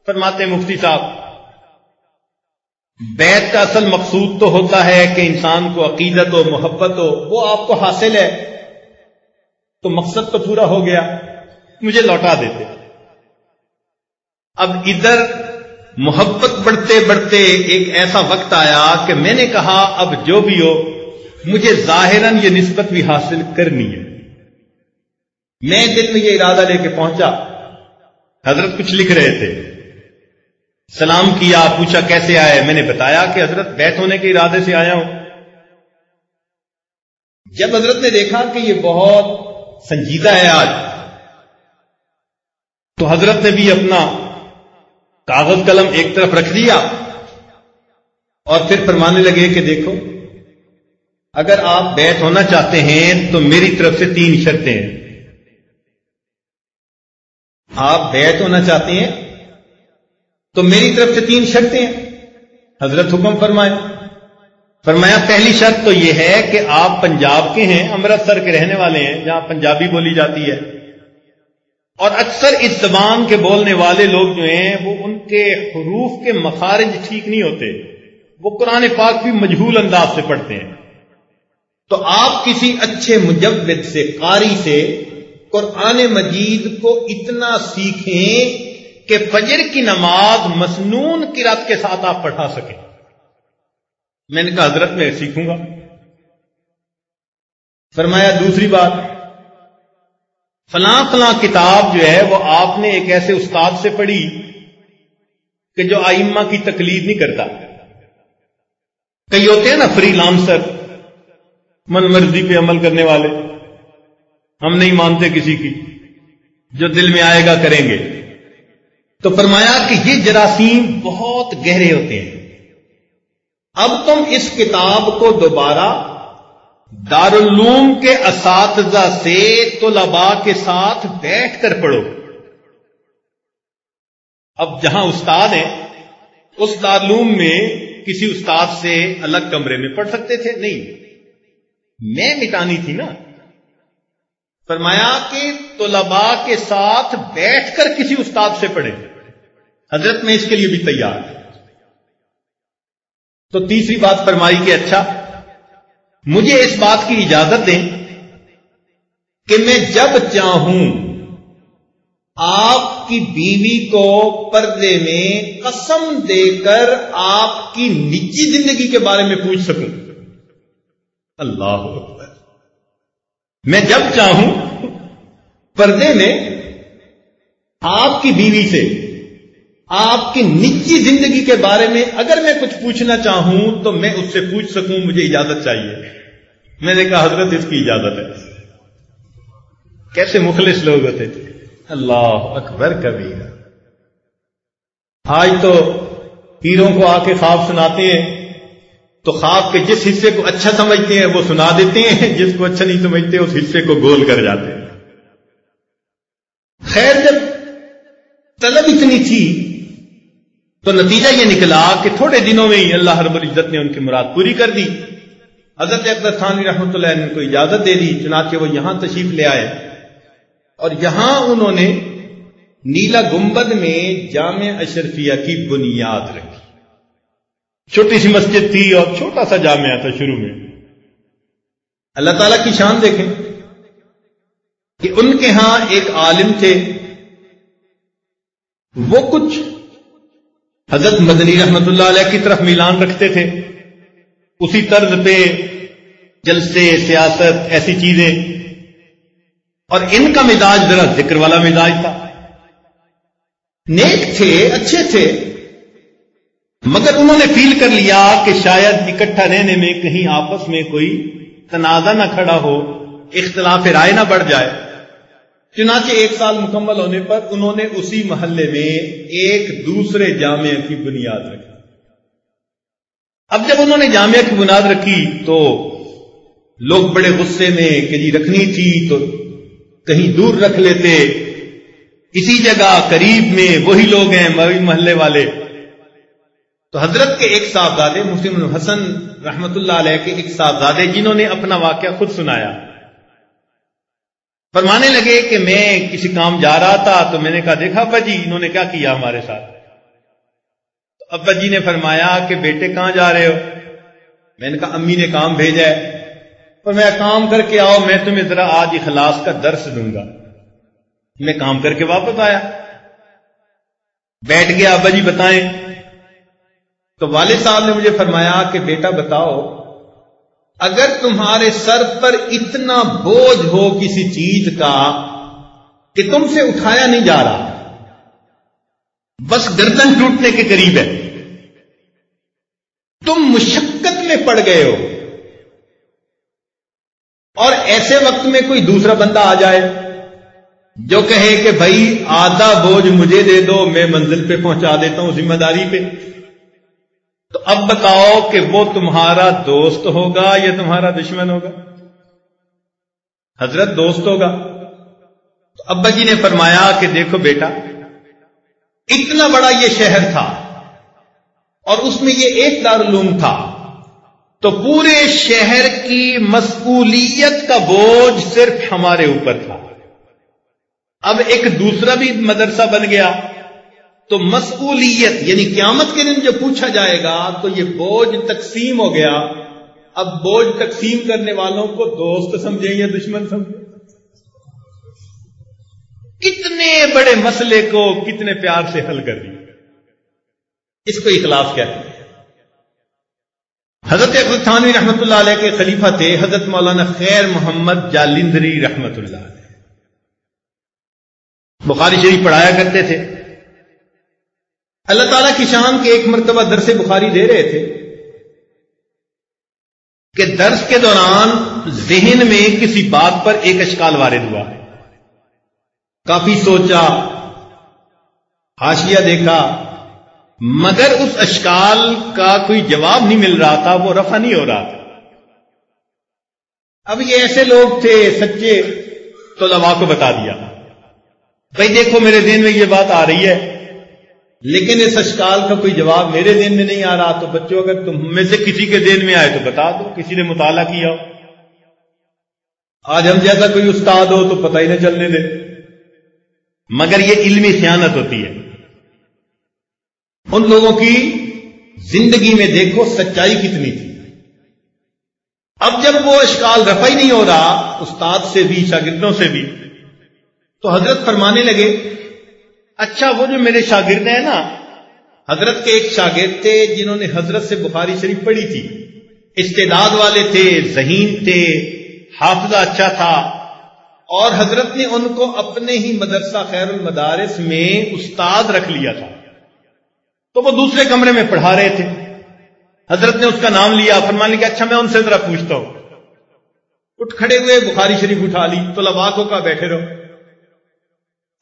فرماتے مفتی صاحب بیت کا اصل مقصود تو ہوتا ہے کہ انسان کو عقیدت ہو محبت ہو وہ آپ کو حاصل ہے۔ تو مقصد تو پورا ہو گیا، مجھے لوٹا دیتے۔ اب ادھر محبت بڑھتے بڑھتے ایک ایسا وقت آیا کہ میں نے کہا، اب جو بھی ہو، مجھے ظاہراً یہ نسبت بھی حاصل کرنی ہے۔ میں دل میں یہ ارادہ لے کے پہنچا۔ حضرت کچھ لکھ رہے تھے۔ سلام کیا، پوچھا کیسے آئے؟ میں نے بتایا کہ حضرت بیت ہونے کے ارادے سے آیا ہوں۔ جب حضرت نے دیکھا کہ یہ بہت سنجیدہ ہے آج، تو حضرت نے بھی اپنا کاغذ قلم ایک طرف رکھ دیا اور پھر فرمانے لگے کہ دیکھو، اگر آپ بیت ہونا چاہتے ہیں تو میری طرف سے تین شرطیں ہیں۔ آپ بیت ہونا چاہتے ہیں تو میری طرف سے تین شرطیں ہیں۔ حضرت حکم فرمائے، فرمایا پہلی شرط تو یہ ہے کہ آپ پنجاب کے ہیں، امرتسر کے رہنے والے ہیں، جہاں پنجابی بولی جاتی ہے۔ اور اکثر اس زبان کے بولنے والے لوگ جو ہیں، وہ ان کے حروف کے مخارج ٹھیک نہیں ہوتے۔ وہ قرآن پاک بھی مجہول انداز سے پڑھتے ہیں۔ تو آپ کسی اچھے مجود سے، قاری سے قرآن مجید کو اتنا سیکھیں کہ فجر کی نماز مسنون کی کے ساتھ آپ پڑھا سکیں۔ میں نے کہا، حضرت میں سیکھوں گا۔ فرمایا، دوسری بات فلاں فلاں کتاب جو ہے وہ آپ نے ایک ایسے استاد سے پڑھی کہ جو آئمہ کی تقلید نہیں کرتا۔ کئی ہوتے ہیں نا فری لانسر من مرضی پہ عمل کرنے والے۔ ہم نہیں مانتے کسی کی، جو دل میں آئے گا کریں گے۔ تو فرمایا کہ یہ جراثیم بہت گہرے ہوتے ہیں۔ اب تم اس کتاب کو دوبارہ دارالعلوم کے اساتذہ سے طلباء کے ساتھ بیٹھ کر پڑھو۔ اب جہاں استاد ہیں، اس دارالعلوم میں کسی استاد سے الگ کمرے میں پڑھ سکتے تھے؟ نہیں۔ میں مٹانی تھی نا۔ فرمایا کہ طلباء کے ساتھ بیٹھ کر کسی استاد سے پڑھے حضرت میں اس کے لیے بھی تیار۔ تو تیسری بات فرمائی کہ اچھا مجھے اس بات کی اجازت دیں کہ میں جب چاہوں آپ کی بیوی کو پردے میں قسم دے کر آپ کی نجی زندگی کے بارے میں پوچھ سکوں۔ اللہ میں جب چاہوں پردے میں آپ کی بیوی سے آپ کی نجی زندگی کے بارے میں اگر میں کچھ پوچھنا چاہوں تو میں اس سے پوچھ سکوں، مجھے اجازت چاہیے۔ میں نے کہا، حضرت، اس کی اجازت ہے۔ کیسے مخلص لوگ ہوتے تھے؟ اللہ اکبر کبھی آج تو پیروں کو آ کے خواب سناتے ہیں، تو خواب کے جس حصے کو اچھا سمجھتے ہیں، وہ سنا دیتے ہیں، جس کو اچھا نہیں سمجھتے، اس حصے کو گول کر جاتے ہیں۔ خیر، جب طلب اتنی تھی تو نتیجہ یہ نکلا کہ تھوڑے دنوں میں ہی اللہ رب العزت نے ان کی مراد پوری کر دی۔ حضرت اکبر خانوی رحمۃ اللہ نے ان کو اجازت دے دی، چنانچہ وہ یہاں تشریف لے آئے۔ اور یہاں انہوں نے نیلا گنبد میں جامع اشرفیہ کی بنیاد رکھی۔ چھوٹی سی مسجد تھی اور چھوٹا سا جامعہ تھا شروع میں۔ اللہ تعالی کی شان دیکھیں کہ ان کے ہاں ایک عالم تھے۔ وہ کچھ حضرت مدنی رحمت اللہ علیہ کی طرف میلان رکھتے تھے۔ اسی طرز پہ جلسے، سیاست، ایسی چیزیں۔ اور ان کا مزاج ذرا ذکر والا مزاج تھا۔ نیک تھے، اچھے تھے۔ مگر انہوں نے فیل کر لیا کہ شاید اکٹھا رہنے میں کہیں آپس میں کوئی تنازع نہ کھڑا ہو، اختلاف رائے نہ بڑھ جائے۔ چنانچہ ایک سال مکمل ہونے پر انہوں نے اسی محلے میں ایک دوسرے جامعہ کی بنیاد رکھی۔ اب جب انہوں نے جامعہ کی بنیاد رکھی تو لوگ بڑے غصے میں کہ جی رکھنی تھی تو کہیں دور رکھ لیتے۔ اسی جگہ قریب میں وہی لوگ ہیں محلے والے۔ تو حضرت کے ایک صاحبزادے، مسلم الحسن رحمت اللہ علیہ کے ایک صاحبزادے جنہوں نے اپنا واقعہ خود سنایا۔ فرمانے لگے کہ میں کسی کام جا رہا تھا تو میں نے کہا، دیکھا ابا جی انہوں نے کیا کیا ہمارے ساتھ؟ تو ابا جی نے فرمایا کہ بیٹے کہاں جا رہے ہو؟ میں نے کہا، امی نے کام بھیجا ہے۔ اور میں کام کر کے آؤ، میں تمہیں ذرا آج اخلاص کا درس دوں گا۔ میں کام کر کے واپس آیا۔ بیٹھ گیا، ابا جی بتائیں۔ تو والد صاحب نے مجھے فرمایا کہ بیٹا بتاؤ اگر تمہارے سر پر اتنا بوجھ ہو کسی چیز کا کہ تم سے اٹھایا نہیں جا رہا، بس گردن ٹوٹنے کے قریب ہے۔ تم مشقت میں پڑ گئے ہو۔ اور ایسے وقت میں کوئی دوسرا بندہ آ جائے جو کہے کہ بھائی آدھا بوجھ مجھے دے دو، میں منزل پہ پہنچا دیتا ہوں، ذمہ داری پہ۔ تو اب بتاؤ کہ وہ تمہارا دوست ہوگا یا تمہارا دشمن ہوگا؟ حضرت دوست ہوگا۔ تو ابا جی نے فرمایا کہ دیکھو بیٹا، اتنا بڑا یہ شہر تھا اور اس میں یہ ایک دارالعلوم تھا، تو پورے شہر کی مسئولیت کا بوجھ صرف ہمارے اوپر تھا۔ اب ایک دوسرا بھی مدرسہ بن گیا۔ تو مسئولیت یعنی قیامت کے دن جو پوچھا جائے گا تو یہ بوجھ تقسیم ہو گیا۔ اب بوجھ تقسیم کرنے والوں کو دوست سمجھیں یا دشمن سمجھیں؟ کتنے بڑے مسئلے کو کتنے پیار سے حل کر دیا۔ اس کو اخلاف کیا ہے۔ حضرت تھانوی رحمت اللہ علیہ کے خلیفہ تھے حضرت مولانا خیر محمد جالندری رحمت اللہ علیہ۔ بخاری شریف پڑھایا کرتے تھے۔ اللہ تعالیٰ کی شان کے ایک مرتبہ درس بخاری دے رہے تھے کہ درس کے دوران ذہن میں کسی بات پر ایک اشکال وارد ہوا ہے۔ کافی سوچا ہاشیا دیکھا، مگر اس اشکال کا کوئی جواب نہیں مل رہا تھا، وہ رفع نہیں ہو رہا تھا۔ اب یہ ایسے لوگ تھے، سچے تو لوا کو بتا دیا۔ بھائی دیکھو میرے دین میں یہ بات آ رہی ہے۔ لیکن اس اشکال کا کوئی جواب میرے دین میں نہیں آ رہا تو بچوں، اگر تم میں سے کسی کے دین میں آئے تو بتا دو، کسی نے مطالعہ کیا ہو؟ آج ہم جیسا کوئی استاد ہو تو پتہ ہی نہ چلنے دے۔ مگر یہ علمی خیانت ہوتی ہے۔ ان لوگوں کی زندگی میں دیکھو سچائی کتنی تھی۔ اب جب وہ اشکال رفع ہی نہیں ہو رہا، استاد سے بھی، شاگردوں سے بھی، تو حضرت فرمانے لگے اچھا وہ جو میرے شاگرد ہیں نا، حضرت کے ایک شاگرد تھے جنہوں نے حضرت سے بخاری شریف پڑھی تھی۔ استعداد والے تھے، ذہین تھے، حافظہ اچھا تھا۔ اور حضرت نے ان کو اپنے ہی مدرسہ خیر المدارس میں استاد رکھ لیا تھا۔ تو وہ دوسرے کمرے میں پڑھا رہے تھے۔ حضرت نے اس کا نام لیا، فرمان لیا اچھا میں ان سے ذرا پوچھتا ہوں۔ اٹھ کھڑے ہوئے، بخاری شریف اٹھا لی تو لباخوں کا بیٹھے رہو۔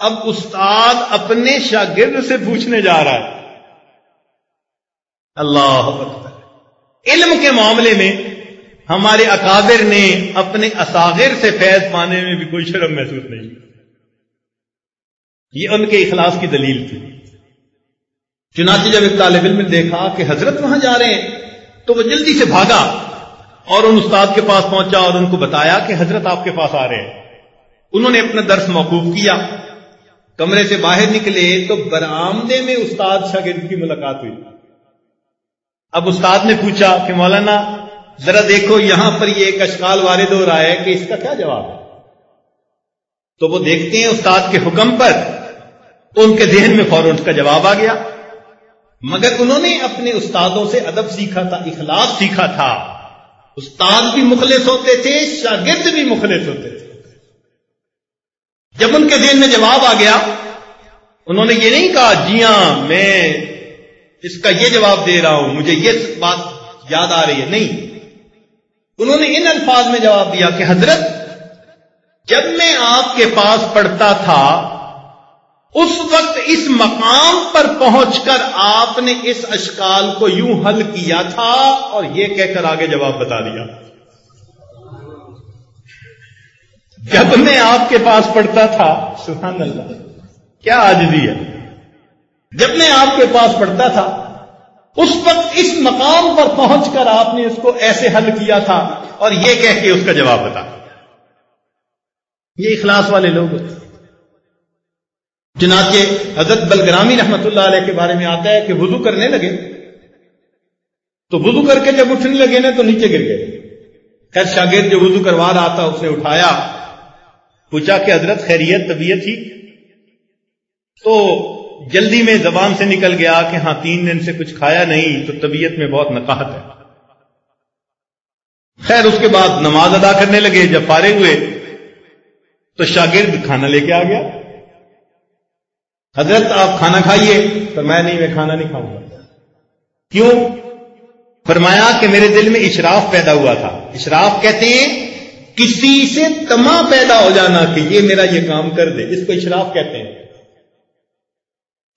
اب استاد اپنے شاگرد سے پوچھنے جا رہا ہے۔ اللہ علم کے معاملے میں ہمارے اکابر نے اپنے اساغر سے فیض پانے میں بھی کوئی شرم محسوس نہیں یہ ان کے اخلاص کی دلیل تھی۔ چنانچہ جب ایک طالب علم نے دیکھا کہ حضرت وہاں جا رہے ہیں، تو وہ جلدی سے بھاگا اور ان استاد کے پاس پہنچا اور ان کو بتایا کہ حضرت آپ کے پاس آ رہے ہیں۔ انہوں نے اپنا درس موقوف کیا۔ کمرے سے باہر نکلے تو برآمدے میں استاد شاگرد کی ملاقات ہوئی۔ اب استاد نے پوچھا کہ مولانا، ذرا دیکھو یہاں پر یہ ایک اشکال وارد ہو رہا ہے کہ اس کا کیا جواب ہے۔ تو وہ دیکھتے ہیں استاد کے حکم پر، تو ان کے ذہن میں فوراً اس کا جواب آ گیا۔ مگر انہوں نے اپنے استادوں سے ادب سیکھا تھا، اخلاص سیکھا تھا۔ استاد بھی مخلص ہوتے تھے، شاگرد بھی مخلص ہوتے تھے۔ جب ان کے ذہن میں جواب آ گیا، انہوں نے یہ نہیں کہا جی ہاں میں اس کا یہ جواب دے رہا ہوں، مجھے یہ بات یاد آ رہی ہے۔ نہیں، انہوں نے ان الفاظ میں جواب دیا کہ حضرت، جب میں آپ کے پاس پڑھتا تھا، اس وقت اس مقام پر پہنچ کر آپ نے اس اشکال کو یوں حل کیا تھا، اور یہ کہہ کر آگے جواب بتا دیا۔ جب میں آپ کے پاس پڑھتا تھا سبحان اللہ کیا آج ہے؟ جب میں آپ کے پاس پڑھتا تھا، اس وقت اس مقام پر پہنچ کر آپ نے اس کو ایسے حل کیا تھا اور یہ کہہ کے اس کا جواب بتا۔ یہ اخلاص والے لوگ چنانچہ حضرت بلگرامی رحمت اللہ علیہ کے بارے میں آتا ہے کہ وضو کرنے لگے۔ تو وضو کر کے جب اٹھنے لگے نا، تو نیچے گر گئے۔ خیر، شاگرد جو وضو کروا رہا تھا اس نے اٹھایا۔ پوچھا کہ حضرت خیریت طبیعت ہی تو جلدی میں زبان سے نکل گیا کہ ہاں تین دن سے کچھ کھایا نہیں، تو طبیعت میں بہت نقاہت ہے۔ خیر، اس کے بعد نماز ادا کرنے لگے۔ جب فارغ ہوئے، تو شاگرد کھانا لے کے آ گیا۔ حضرت، آپ کھانا کھائیے؟ تو میں نہیں، میں کھانا نہیں کھاؤں گا۔ کیوں؟ فرمایا کہ میرے دل میں اشراف پیدا ہوا تھا۔ اشراف کہتے ہیں کسی سے تما پیدا ہو جانا کہ یہ میرا یہ کام کر دے، اس کو اشراف کہتے ہیں۔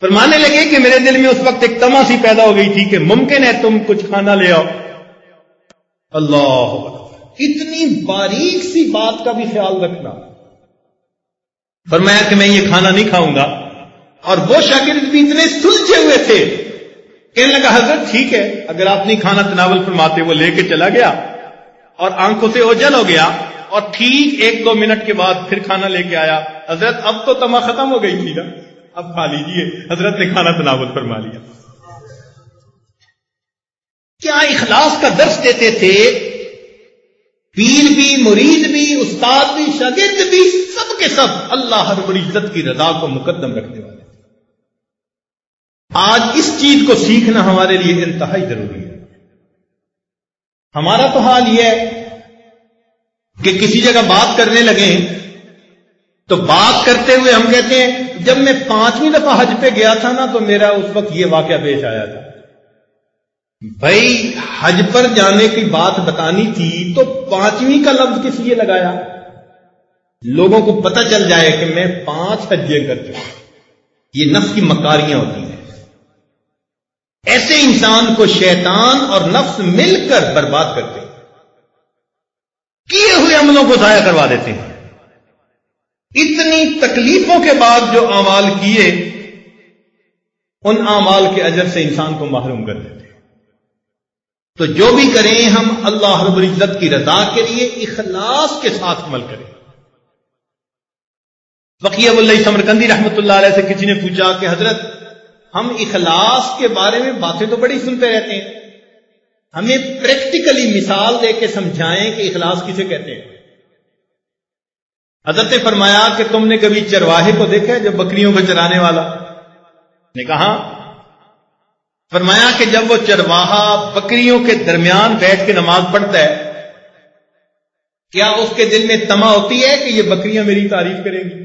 فرمانے لگے کہ میرے دل میں اس وقت ایک تما سی پیدا ہو گئی تھی کہ ممکن ہے تم کچھ کھانا لے آؤ۔ اللہ اتنی باریک سی بات کا بھی خیال رکھنا۔ فرمایا کہ میں یہ کھانا نہیں کھاؤں گا۔ اور وہ شاگرد بھی اتنے سلجھے ہوئے تھے۔ کہنے لگا، حضرت ٹھیک ہے، اگر آپ نہیں کھانا تناول فرماتے، وہ لے کے چلا گیا۔ اور آنکھوں سے اوجل ہو گیا اور ٹھیک ایک دو منٹ کے بعد پھر کھانا لے کے آیا۔ حضرت، اب تو تما ختم ہو گئی تھی نا۔ اب کھا لیجیے حضرت نے کھانا تناول فرما لیا۔ کیا اخلاص کا درس دیتے تھے؟ پیر بھی، مرید بھی، استاد بھی، شاگرد بھی، سب کے سب اللہ ہر بڑی عزت کی رضا کو مقدم رکھنے والے آج اس چیز کو سیکھنا ہمارے لیے انتہائی ضروری ہے۔ ہمارا تو حال یہ ہے کہ کسی جگہ بات کرنے لگے تو بات کرتے ہوئے ہم کہتے ہیں، جب میں پانچویں دفعہ حج پہ گیا تھا نا، تو میرا اس وقت یہ واقعہ پیش آیا تھا۔ بھائی، حج پر جانے کی بات بتانی تھی تو پانچویں کا لفظ کس لیے لگایا؟ لوگوں کو پتہ چل جائے کہ میں پانچ حجیں کر چکا یہ نفس کی مکاریاں ہوتی ہیں۔ ایسے انسان کو شیطان اور نفس مل کر برباد کرتے ہیں۔ کیے ہوئے عملوں کو ضائع کروا دیتے ہیں۔ اتنی تکلیفوں کے بعد جو اعمال کیے، ان اعمال کے اجر سے انسان کو محروم کر دیتے ہیں۔ تو جو بھی کریں، ہم اللہ رب العزت کی رضا کے لیے اخلاص کے ساتھ عمل کریں۔ فقی اللہ سمرکندی رحمۃ اللہ علیہ سے کسی نے پوچھا کہ حضرت ہم اخلاص کے بارے میں باتیں تو بڑی سنتے رہتے ہیں۔ ہمیں پریکٹیکلی مثال دے کے سمجھائیں کہ اخلاص کسے کہتے ہیں۔ حضرت نے فرمایا کہ تم نے کبھی چرواہے کو دیکھا جو بکریوں کو چرانے والا؟ نے کہا، فرمایا کہ جب وہ چرواہا بکریوں کے درمیان بیٹھ کے نماز پڑھتا ہے، کیا اس کے دل میں تما ہوتی ہے کہ یہ بکریاں میری تعریف کریں گی؟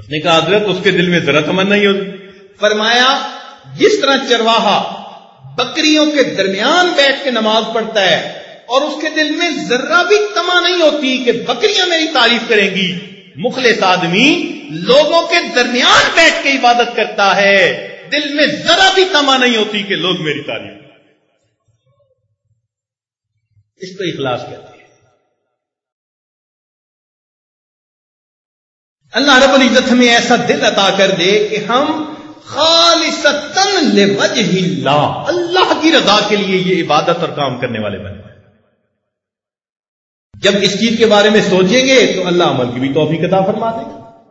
اس نے کہا حضرت اس کے دل میں ذرا تمن نہیں ہوتی فرمایا، جس طرح چرواہا بکریوں کے درمیان بیٹھ کے نماز پڑھتا ہے اور اس کے دل میں ذرا بھی تما نہیں ہوتی کہ بکریاں میری تعریف کریں گی، مخلص آدمی لوگوں کے درمیان بیٹھ کے عبادت کرتا ہے، دل میں ذرا بھی تما نہیں ہوتی کہ لوگ میری تعریف اس کو اخلاص کہتے اللہ رب العزت ہمیں ایسا دل عطا کر دے کہ ہم خالصتن لوجہ اللہ اللہ کی رضا کے لیے یہ عبادت اور کام کرنے والے بنے جب اس چیز کے بارے میں سوچیں گے تو اللہ عمل کی بھی توفیق عطا فرما دے گا۔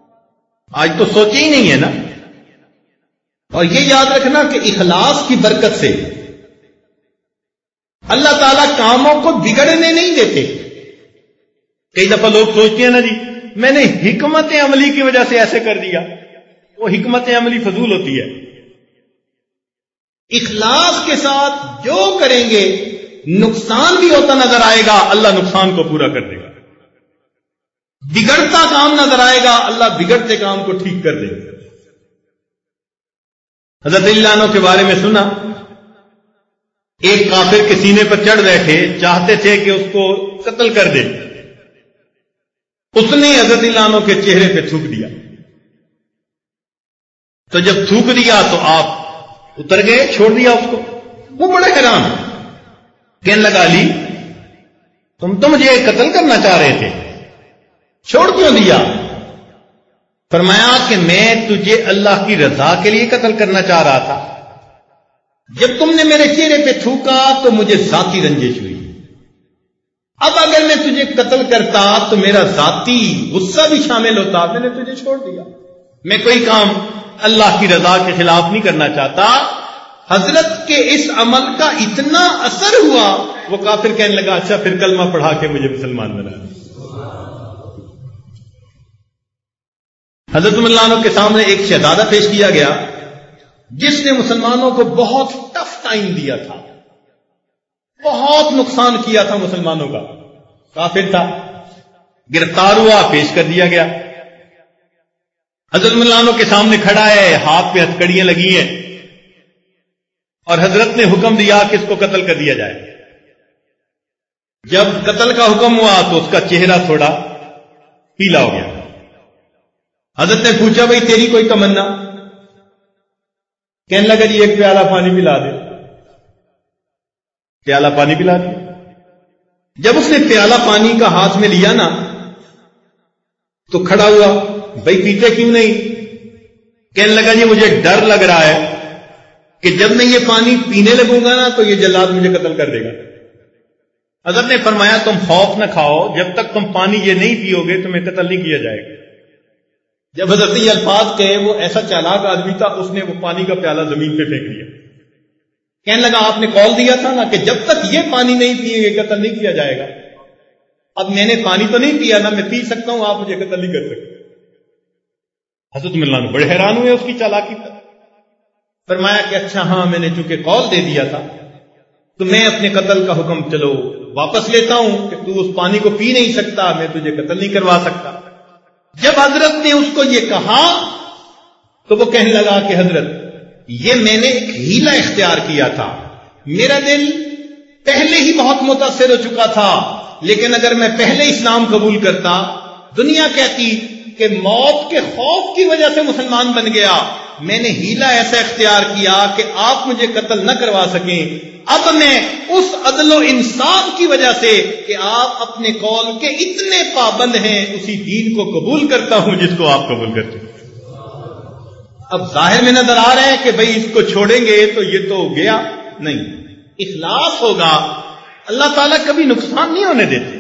آج تو سوچے ہی نہیں ہے نا؟ اور یہ یاد رکھنا کہ اخلاص کی برکت سے اللہ تعالی کاموں کو بگڑنے نہیں دیتے۔ کئی دفعہ لوگ سوچتے ہیں نا جی میں نے حکمت عملی کی وجہ سے ایسے کر دیا۔ وہ حکمت عملی فضول ہوتی ہے۔ اخلاص کے ساتھ جو کریں گے، نقصان بھی ہوتا نظر آئے گا۔ اللہ نقصان کو پورا کر دے گا۔ بگڑتا کام نظر آئے گا۔ اللہ بگڑتے کام کو ٹھیک کر دے گا۔ حضرت اللہ کے بارے میں سنا۔ ایک کافر کے سینے پر چڑھ بیٹھے، چاہتے تھے کہ اس کو قتل کر دے۔ اس نے حضرت اللہ کے چہرے پہ تھوک دیا۔ تو جب تھوک دیا تو آپ اتر گئے، چھوڑ دیا اس کو۔ وہ بڑے حیران کہنے لگا لی تم تو مجھے قتل کرنا چاہ رہے تھے۔ چھوڑ کیوں دیا؟ فرمایا کہ میں تجھے اللہ کی رضا کے لیے قتل کرنا چاہ رہا تھا۔ جب تم نے میرے چہرے پہ تھوکا تو مجھے ذاتی رنجش ہوئی۔ اب اگر میں تجھے قتل کرتا تو میرا ذاتی غصہ بھی شامل ہوتا، میں نے تجھے چھوڑ دیا۔ میں کوئی کام اللہ کی رضا کے خلاف نہیں کرنا چاہتا۔ حضرت کے اس عمل کا اتنا اثر ہوا، وہ کافر کہنے لگا اچھا پھر کلمہ پڑھا کے مجھے مسلمان بنا۔ حضرت اللہ کے سامنے ایک شہزادہ پیش کیا گیا، جس نے مسلمانوں کو بہت ٹف ٹائم دیا تھا۔ بہت نقصان کیا تھا مسلمانوں کا۔ کافر تھا۔ گرفتار ہوا، پیش کر دیا گیا۔ حضرت ملانوں کے سامنے کھڑا ہے، ہاتھ پہ ہتکڑیاں لگی ہیں۔ اور حضرت نے حکم دیا کہ اس کو قتل کر دیا جائے۔ جب قتل کا حکم ہوا تو اس کا چہرہ تھوڑا پیلا ہو گیا۔ حضرت نے پوچھا، بھائی تیری کوئی تمنا؟ کہنے لگا جی ایک پیالہ پانی پلا دے۔ پیالہ پانی پلا دیا۔ جب اس نے پیالہ پانی کا ہاتھ میں لیا نا، تو کھڑا ہوا، بھائی پیتے کیوں نہیں؟ کہنے لگا جی مجھے ڈر لگ رہا ہے کہ جب میں یہ پانی پینے لگوں گا نا، تو یہ جلاد مجھے قتل کر دے گا۔ حضرت نے فرمایا، تم خوف نہ کھاؤ، جب تک تم پانی یہ نہیں پیو گے، تمہیں قتل نہیں کیا جائے گا۔ جب حضرت یہ الفاظ کہے، وہ ایسا چالاک آدمی تھا، اس نے وہ پانی کا پیالہ زمین پہ پھینک دیا۔ کہنے لگا، آپ نے کال دیا تھا نا کہ جب تک یہ پانی نہیں پیئیں گے قتل نہیں کیا جائے گا۔ اب میں نے پانی تو نہیں پیا نا، میں پی سکتا ہوں، آپ مجھے قتل نہیں کر سکتے۔ حضرت ملا بڑے حیران ہوئے اس کی چالاکی پر۔ فرمایا کہ اچھا ہاں میں نے چونکہ کال دے دیا تھا، تو میں اپنے قتل کا حکم، چلو، واپس لیتا ہوں کہ تو اس پانی کو پی نہیں سکتا، میں تجھے قتل نہیں کروا سکتا۔ جب حضرت نے اس کو یہ کہا، تو وہ کہنے لگا کہ حضرت یہ میں نے ایک ہیلا اختیار کیا تھا۔ میرا دل پہلے ہی بہت متاثر ہو چکا تھا، لیکن اگر میں پہلے اسلام قبول کرتا، دنیا کہتی کہ موت کے خوف کی وجہ سے مسلمان بن گیا۔ میں نے ہیلا ایسا اختیار کیا کہ آپ مجھے قتل نہ کروا سکیں۔ اب میں اس عدل و انصاف کی وجہ سے کہ آپ اپنے قول کے اتنے پابند ہیں، اسی دین کو قبول کرتا ہوں جس کو آپ قبول کرتے ہیں۔ اب ظاہر میں نظر آ رہے ہیں کہ بھائی اس کو چھوڑیں گے تو یہ تو گیا نہیں۔ اخلاص ہوگا۔ اللہ تعالیٰ کبھی نقصان نہیں ہونے دیتے۔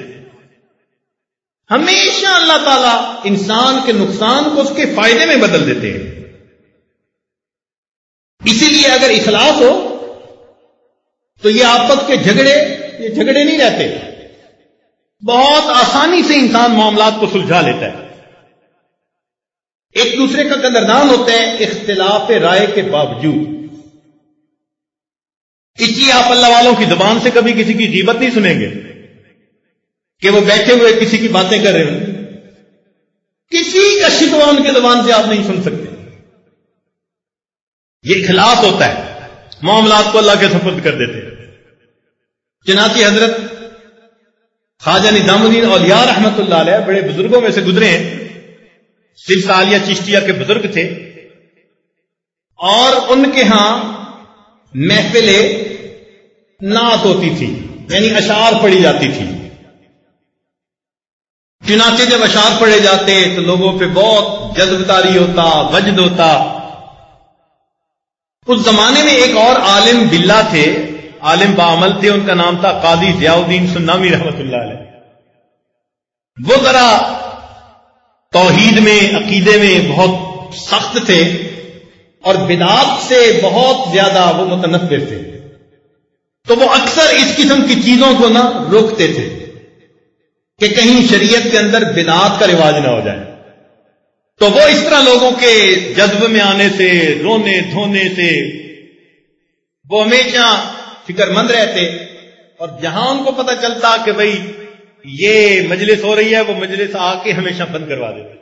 ہمیشہ اللہ تعالیٰ انسان کے نقصان کو اس کے فائدے میں بدل دیتے ہیں۔ اسی لیے اگر اخلاص ہو، تو یہ آپس کے جھگڑے، یہ جھگڑے نہیں رہتے۔ بہت آسانی سے انسان معاملات کو سلجھا لیتا ہے۔ ایک دوسرے کا قدردان ہوتا ہے اختلاف رائے کے باوجود۔ اس لیے آپ اللہ والوں کی زبان سے کبھی کسی کی غیبت نہیں سنیں گے کہ وہ بیٹھے ہوئے کسی کی باتیں کر رہے ہوں۔ کسی کا شکوا ان کی زبان سے آپ نہیں سن سکتے۔ یہ اخلاص ہوتا ہے۔ معاملات کو اللہ کے سپرد کر دیتے ہیں۔ چنانچہ حضرت خواجہ نظام الدین اولیاء رحمت اللہ علیہ بڑے بزرگوں میں سے گزرے ہیں۔ صرف سالیہ چشتیہ کے بزرگ تھے اور ان کے ہاں محفلیں نعت ہوتی تھی یعنی اشعار پڑی جاتی تھی۔ چنانچہ جب اشعار پڑے جاتے تو لوگوں پہ بہت جذب تاری ہوتا، وجد ہوتا۔ اس زمانے میں ایک اور عالم بلا تھے، عالم بعمل تھے، ان کا نام تھا قاضی ضیاء الدین سنامی رحمت اللہ علیہ۔ وہ ذرا توحید میں، عقیدے میں بہت سخت تھے اور بدعات سے بہت زیادہ وہ متنفر تھے۔ تو وہ اکثر اس قسم کی چیزوں کو نہ روکتے تھے کہ کہیں شریعت کے اندر بدعات کا رواج نہ ہو جائے۔ تو وہ اس طرح لوگوں کے جذب میں آنے سے، رونے، دھونے سے وہ ہمیشہ فکر مند رہتے اور جہاں ان کو پتہ چلتا کہ بھائی یہ مجلس ہو رہی ہے، وہ مجلس آ کے ہمیشہ بند کروا دیتے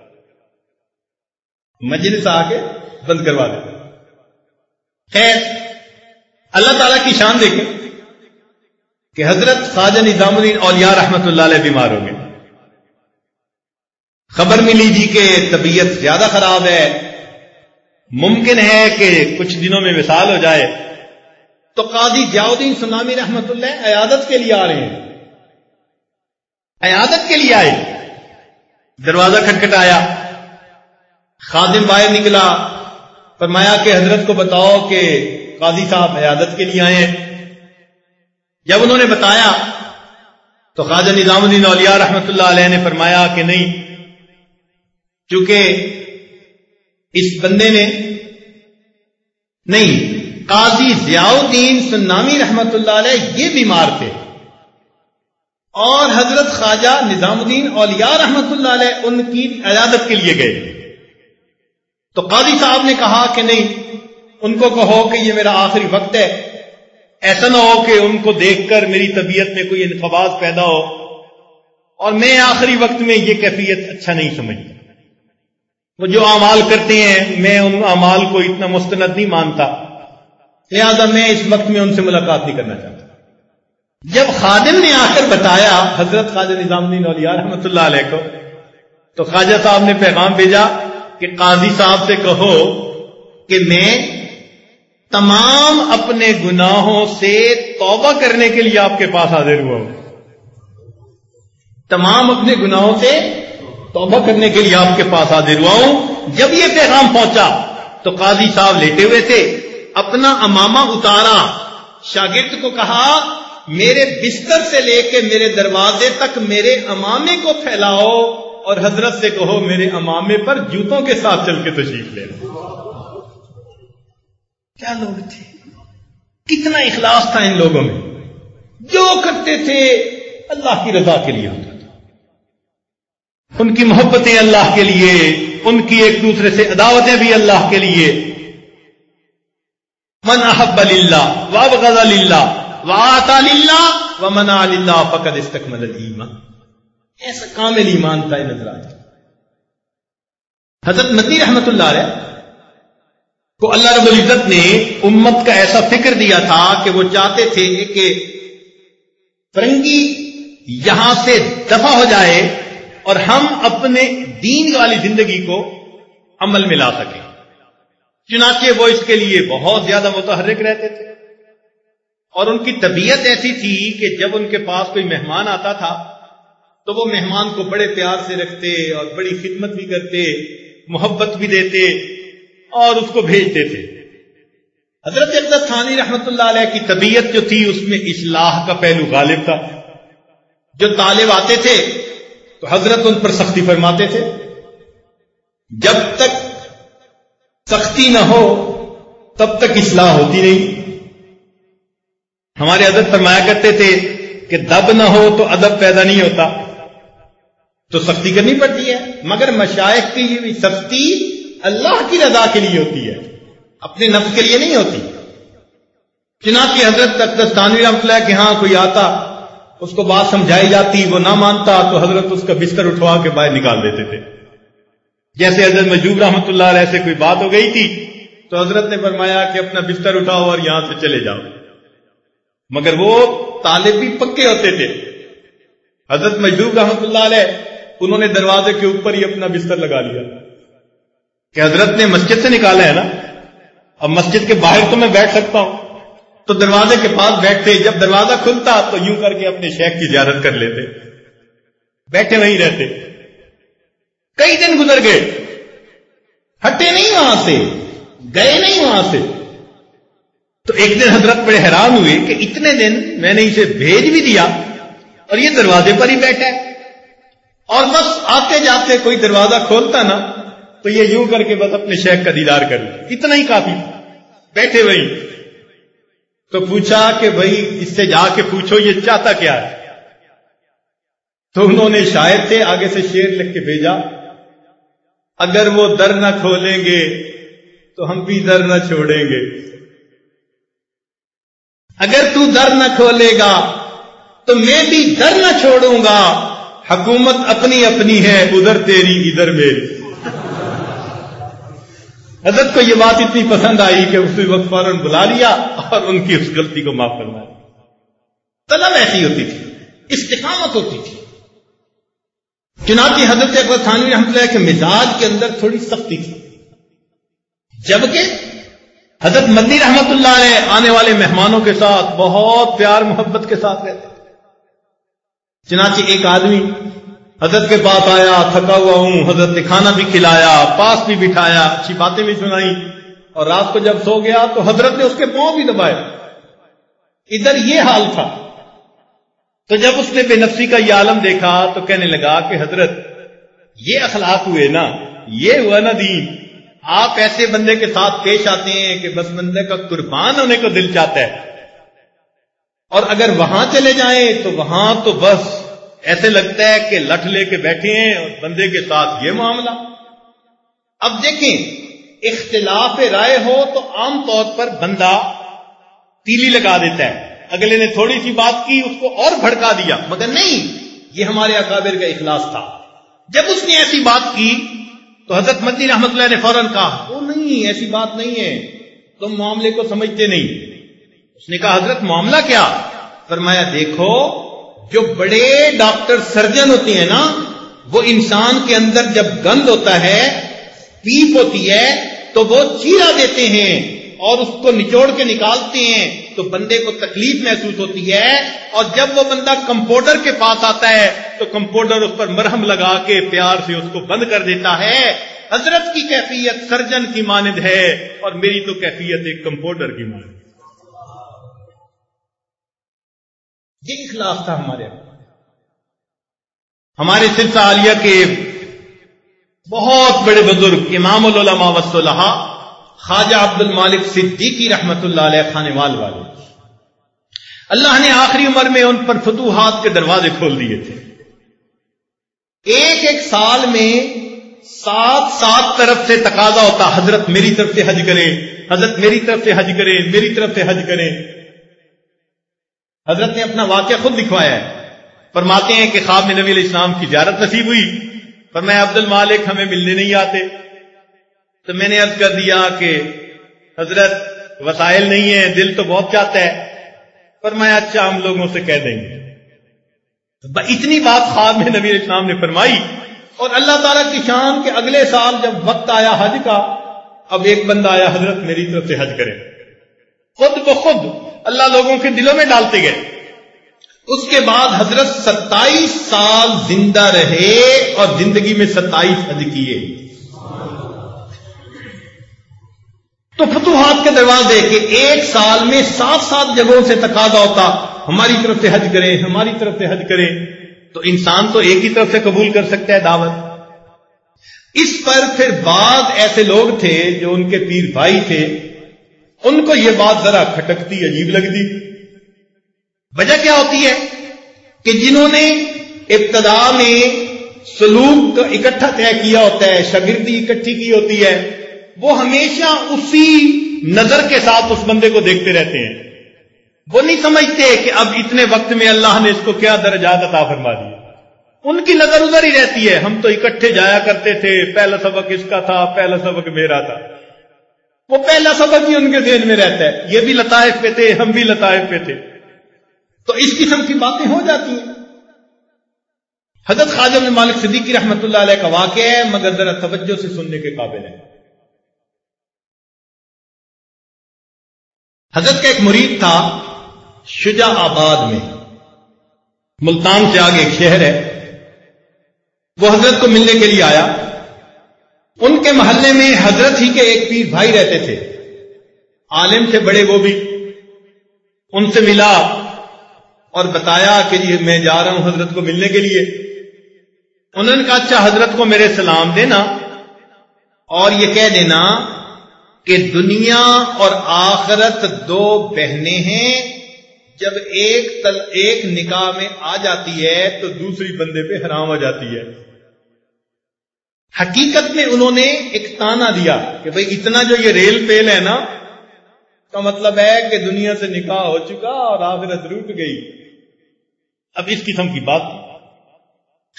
مجلس آ کے بند کروا دیتے خیر، اللہ تعالی کی شان دیکھیں کہ حضرت خواجہ نظام الدین اولیاء رحمت اللہ علیہ بیمار ہو گئے خبر ملی جی کہ طبیعت زیادہ خراب ہے۔ ممکن ہے کہ کچھ دنوں میں مثال ہو جائے۔ تو قاضی جاؤدین سنامی رحمت اللہ عیادت کے لیے آ رہے ہیں۔ عیادت کے لیے آئے۔ دروازہ کھٹکھٹایا۔ خادم باہر نکلا۔ فرمایا کہ حضرت کو بتاؤ کہ قاضی صاحب عیادت کے لیے آئے ہیں۔ جب انہوں نے بتایا تو خواجہ نظام الدین اولیاء رحمت اللہ علیہ نے فرمایا کہ نہیں، چونکہ اس بندے نے نہیں، قاضی ضیاء الدین سنامی رحمت اللہ علیہ یہ بیمار تھے۔ اور حضرت خواجہ نظام الدین اولیاء رحمت اللہ علیہ ان کی عیادت کے لیے گئے۔ تو قاضی صاحب نے کہا کہ نہیں، ان کو کہو کہ یہ میرا آخری وقت ہے۔ ایسا نہ ہو کہ ان کو دیکھ کر میری طبیعت میں کوئی انفواز پیدا ہو اور میں آخری وقت میں یہ کیفیت اچھا نہیں سمجھتا۔ وہ جو اعمال کرتے ہیں، میں ان اعمال کو اتنا مستند نہیں مانتا۔ لہذا میں اس وقت میں ان سے ملاقات نہیں کرنا چاہتا۔ جب خادم نے آ کر بتایا، حضرت خواجہ نظام الدین اولیاء رحمۃ اللہ علیہ کو تو خواجہ صاحب نے پیغام بھیجا کہ قاضی صاحب سے کہو کہ میں تمام اپنے گناہوں سے توبہ کرنے کے لیے آپ کے پاس حاضر ہوا ہوں۔ تمام اپنے گناہوں سے توبہ کرنے کے لیے آپ کے پاس حاضر ہوا ہوں۔ جب یہ پیغام پہنچا، تو قاضی صاحب لیٹے ہوئے تھے۔ اپنا امامہ اتارا، شاگرد کو کہا میرے بستر سے لے کے میرے دروازے تک میرے امامے کو پھیلاؤ اور حضرت سے کہو میرے امامے پر جوتوں کے ساتھ چل کے تشریف لے کیا لوگ تھے؟ کتنا اخلاص تھا ان لوگوں میں۔ جو کرتے تھے، اللہ کی رضا کے لیے ہوتا ان کی محبتیں اللہ کے لیے، ان کی ایک دوسرے سے عداوتیں بھی اللہ کے لیے۔ من احب اللہ و غزا اللہ و آتا اللہ و منا فقد استقمل ایمان ایسا کامل ایمان تھا نظر آیا۔ حضرت مدنی رحمت اللہ علیہ کو اللہ رب العزت نے امت کا ایسا فکر دیا تھا کہ وہ چاہتے تھے کہ فرنگی یہاں سے دفع ہو جائے اور ہم اپنے دین والی زندگی کو عمل میں لا سکیں۔ چنانچہ وہ اس کے لیے بہت زیادہ متحرک رہتے تھے۔ اور ان کی طبیعت ایسی تھی کہ جب ان کے پاس کوئی مہمان آتا تھا، تو وہ مہمان کو بڑے پیار سے رکھتے اور بڑی خدمت بھی کرتے، محبت بھی دیتے اور اس کو بھیجتے تھے حضرت اقدس ثانی رحمت اللہ علیہ کی طبیعت جو تھی، اس میں اصلاح کا پہلو غالب تھا۔ جو طالب آتے تھے، تو حضرت ان پر سختی فرماتے تھے۔ جب تک سختی نہ ہو، تب تک اصلاح ہوتی نہیں۔ ہمارے ادب فرمایا کرتے تھے کہ دب نہ ہو تو ادب پیدا نہیں ہوتا۔ تو سختی کرنی پڑتی ہے۔ مگر مشائق کی یہ سختی اللہ کی رضا کے لیے ہوتی ہے۔ اپنے نفس کے لیے نہیں ہوتی۔ چنانچہ حضرت تانوی رحمت اللہ کہ ہاں کوئی آتا، اس کو بات سمجھائی جاتی، وہ نہ مانتا تو حضرت اس کا بستر اٹھوا کے باہر نکال دیتے تھے۔ جیسے حضرت مجوب رحمت اللہ علیہ سے کوئی بات ہو گئی تھی، تو حضرت نے فرمایا کہ اپنا بستر اٹھاؤ اور یہاں سے چلے جاؤ۔ مگر وہ طالب بھی پکے ہوتے تھے۔ حضرت مجدوب رحمت اللہ علیہ، انہوں نے دروازے کے اوپر ہی اپنا بستر لگا لیا۔ کہ حضرت نے مسجد سے نکالا ہے نا؟ اب مسجد کے باہر تو میں بیٹھ سکتا ہوں۔ تو دروازے کے پاس بیٹھتے جب دروازہ کھلتا تو یوں کر کے اپنے شیخ کی زیارت کر لیتے۔ بیٹھے وہیں رہتے۔ کئی دن گزر گئے۔ ہٹے نہیں وہاں سے۔ گئے نہیں وہاں سے۔ تو ایک دن حضرت بڑے حیران ہوئے کہ اتنے دن میں نے اسے بھیج بھی دیا اور یہ دروازے پر ہی بیٹھا ہے۔ اور بس آتے جاتے کوئی دروازہ کھولتا نا تو یہ یوں کر کے بس اپنے شیخ کا دیدار کر لیا اتنا ہی کافی۔ بیٹھے وہی۔ تو پوچھا کہ بھائی اس سے جا کے پوچھو یہ چاہتا کیا ہے۔ تو انہوں نے شاید سے آگے سے شیر لکھ کے بھیجا۔ اگر وہ در نہ کھولیں گے تو ہم بھی در نہ چھوڑیں گے۔ اگر تو در نہ کھولے گا، تو میں بھی در نہ چھوڑوں گا۔ حکومت اپنی اپنی ہے، ادھر تیری، ادھر میری۔ حضرت کو یہ بات اتنی پسند آئی کہ اسی وقت فوراً بلا لیا اور ان کی اس غلطی کو معاف کرنا طلب ایسی ہوتی تھی، استقامت ہوتی تھی۔ چنانچہ حضرت اکبر ثانوی رحمۃ اللہ کے مزاج کے اندر تھوڑی سختی تھی۔ جبکہ حضرت مدنی رحمت اللہ علیہ آنے والے مہمانوں کے ساتھ بہت پیار محبت کے ساتھ رہتے چنانچہ ایک آدمی حضرت کے پاس آیا، تھکا ہوا ہوں، حضرت نے کھانا بھی کھلایا، پاس بھی بٹھایا، اچھی باتیں بھی سنائی اور رات کو جب سو گیا تو حضرت نے اس کے پاؤں بھی دبائے۔ ادھر یہ حال تھا۔ تو جب اس نے بے نفسی کا یہ عالم دیکھا تو کہنے لگا کہ حضرت، یہ اخلاق ہوئے نا، یہ ہوا نا دین۔ آپ ایسے بندے کے ساتھ پیش آتے ہیں کہ بس بندے کا قربان ہونے کو دل چاہتا ہے۔ اور اگر وہاں چلے جائیں تو وہاں تو بس ایسے لگتا ہے کہ لٹ لے کے بیٹھے ہیں اور بندے کے ساتھ یہ معاملہ۔ اب دیکھیں، اختلاف رائے ہو تو عام طور پر بندہ تیلی لگا دیتا ہے۔ اگلے نے تھوڑی سی بات کی، اس کو اور بھڑکا دیا۔ مگر نہیں، یہ ہمارے اکابر کا اخلاص تھا۔ جب اس نے ایسی بات کی تو حضرت مدی رحمت اللہ نے فوراً کہا، وہ نہیں، ایسی بات نہیں ہے، تم معاملے کو سمجھتے نہیں۔ اس نے کہا، حضرت معاملہ کیا؟ فرمایا، دیکھو، جو بڑے ڈاکٹر سرجن ہوتے ہیں نا، وہ انسان کے اندر جب گند ہوتا ہے پیپ ہوتی ہے، تو وہ چیرا دیتے ہیں اور اس کو نچوڑ کے نکالتے ہیں۔ تو بندے کو تکلیف محسوس ہوتی ہے اور جب وہ بندہ کمپاؤڈر کے پاس آتا ہے تو کمپاؤڈر اس پر مرہم لگا کے پیار سے اس کو بند کر دیتا ہے۔ حضرت کی کیفیت سرجن کی مانند ہے اور میری تو کیفیت ایک کمپاؤڈر کی مانند یہ اخلاق تھا ہمارے ہمارے سلسلہ عالیہ کے بہت بڑے بزرگ امام العلماء وسلح خواجہ عبد المالک صدیقی رحمت اللہ علیہ خانے والے۔ اللہ نے آخری عمر میں ان پر فتوحات کے دروازے کھول دیے تھے۔ ایک ایک سال میں سات سات طرف سے تقاضا ہوتا، حضرت میری طرف سے حج کریں، حضرت میری طرف سے حج کریں، میری طرف سے حج کریں۔ حضرت نے اپنا واقعہ خود لکھوایا ہے۔ فرماتے ہیں کہ خواب میں نبی علیہ السلام کی زیارت نصیب ہوئی۔ پر میں عبد المالک ہمیں ملنے نہیں آتے۔ تو میں نے عرض کر دیا کہ حضرت وسائل نہیں ہے دل تو بہت چاہتا ہے۔ پر میں اچھا ہم لوگوں سے کہہ دیں گے۔ اتنی بات خواب میں نبی اسلام نے فرمائی۔ اور اللہ تعالیٰ کی شان کے اگلے سال جب وقت آیا حج کا، اب ایک بندہ آیا، حضرت میری طرف سے حج کرے۔ خود بخود اللہ لوگوں کے دلوں میں ڈالتے گئے۔ اس کے بعد حضرت ستائیس سال زندہ رہے اور زندگی میں ستائیس حج کیے۔ تو فتوحات کے دروازے کے ایک سال میں سات سات جگہوں سے تقاضا ہوتا، ہماری طرف سے حج کریں، ہماری طرف سے حج کریں، تو انسان تو ایک ہی طرف سے قبول کر سکتا ہے دعوت۔ اس پر پھر بعض ایسے لوگ تھے جو ان کے پیر بھائی تھے، ان کو یہ بات ذرا کھٹکتی، عجیب لگتی۔ وجہ کیا ہوتی ہے؟ کہ جنہوں نے ابتدا میں سلوک کا اکٹھا طے کیا ہوتا ہے، شاگردی اکٹھی کی ہوتی ہے وہ ہمیشہ اسی نظر کے ساتھ اس بندے کو دیکھتے رہتے ہیں۔ وہ نہیں سمجھتے کہ اب اتنے وقت میں اللہ نے اس کو کیا درجات عطا فرما دیا ان کی نظر ادھر ہی رہتی ہے۔ ہم تو اکٹھے جایا کرتے تھے۔ پہلا سبق اس کا تھا، پہلا سبق میرا تھا۔ وہ پہلا سبق ہی ان کے ذہن میں رہتا ہے۔ یہ بھی لطائف پہ تھے، ہم بھی لطائف پہ تھے۔ تو اس قسم کی باتیں ہو جاتی ہیں۔ حضرت خواجہ میں مالک صدیقی رحمت اللہ علیہ کا واقعہ ہے، مگر ذرا توجہ سے سننے کے قابل ہے حضرت کا ایک مرید تھا شجا آباد میں۔ ملتان سے آگے ایک شہر ہے۔ وہ حضرت کو ملنے کے لیے آیا۔ ان کے محلے میں حضرت ہی کے ایک پیر بھائی رہتے تھے۔ عالم سے بڑے وہ بھی۔ ان سے ملا اور بتایا کہ جی میں جا رہا ہوں حضرت کو ملنے کے لیے۔ انہوں نے کہا اچھا حضرت کو میرے سلام دینا اور یہ کہہ دینا کہ دنیا اور آخرت دو بہنیں ہیں، جب ایک تل، ایک نکاح میں آ جاتی ہے تو دوسری بندے پہ حرام ہو جاتی ہے۔ حقیقت میں انہوں نے ایک تانا دیا کہ بھئی اتنا جو یہ ریل پیل ہے نا کا مطلب ہے کہ دنیا سے نکاح ہو چکا اور آخرت روٹ گئی۔ اب اس قسم کی بات۔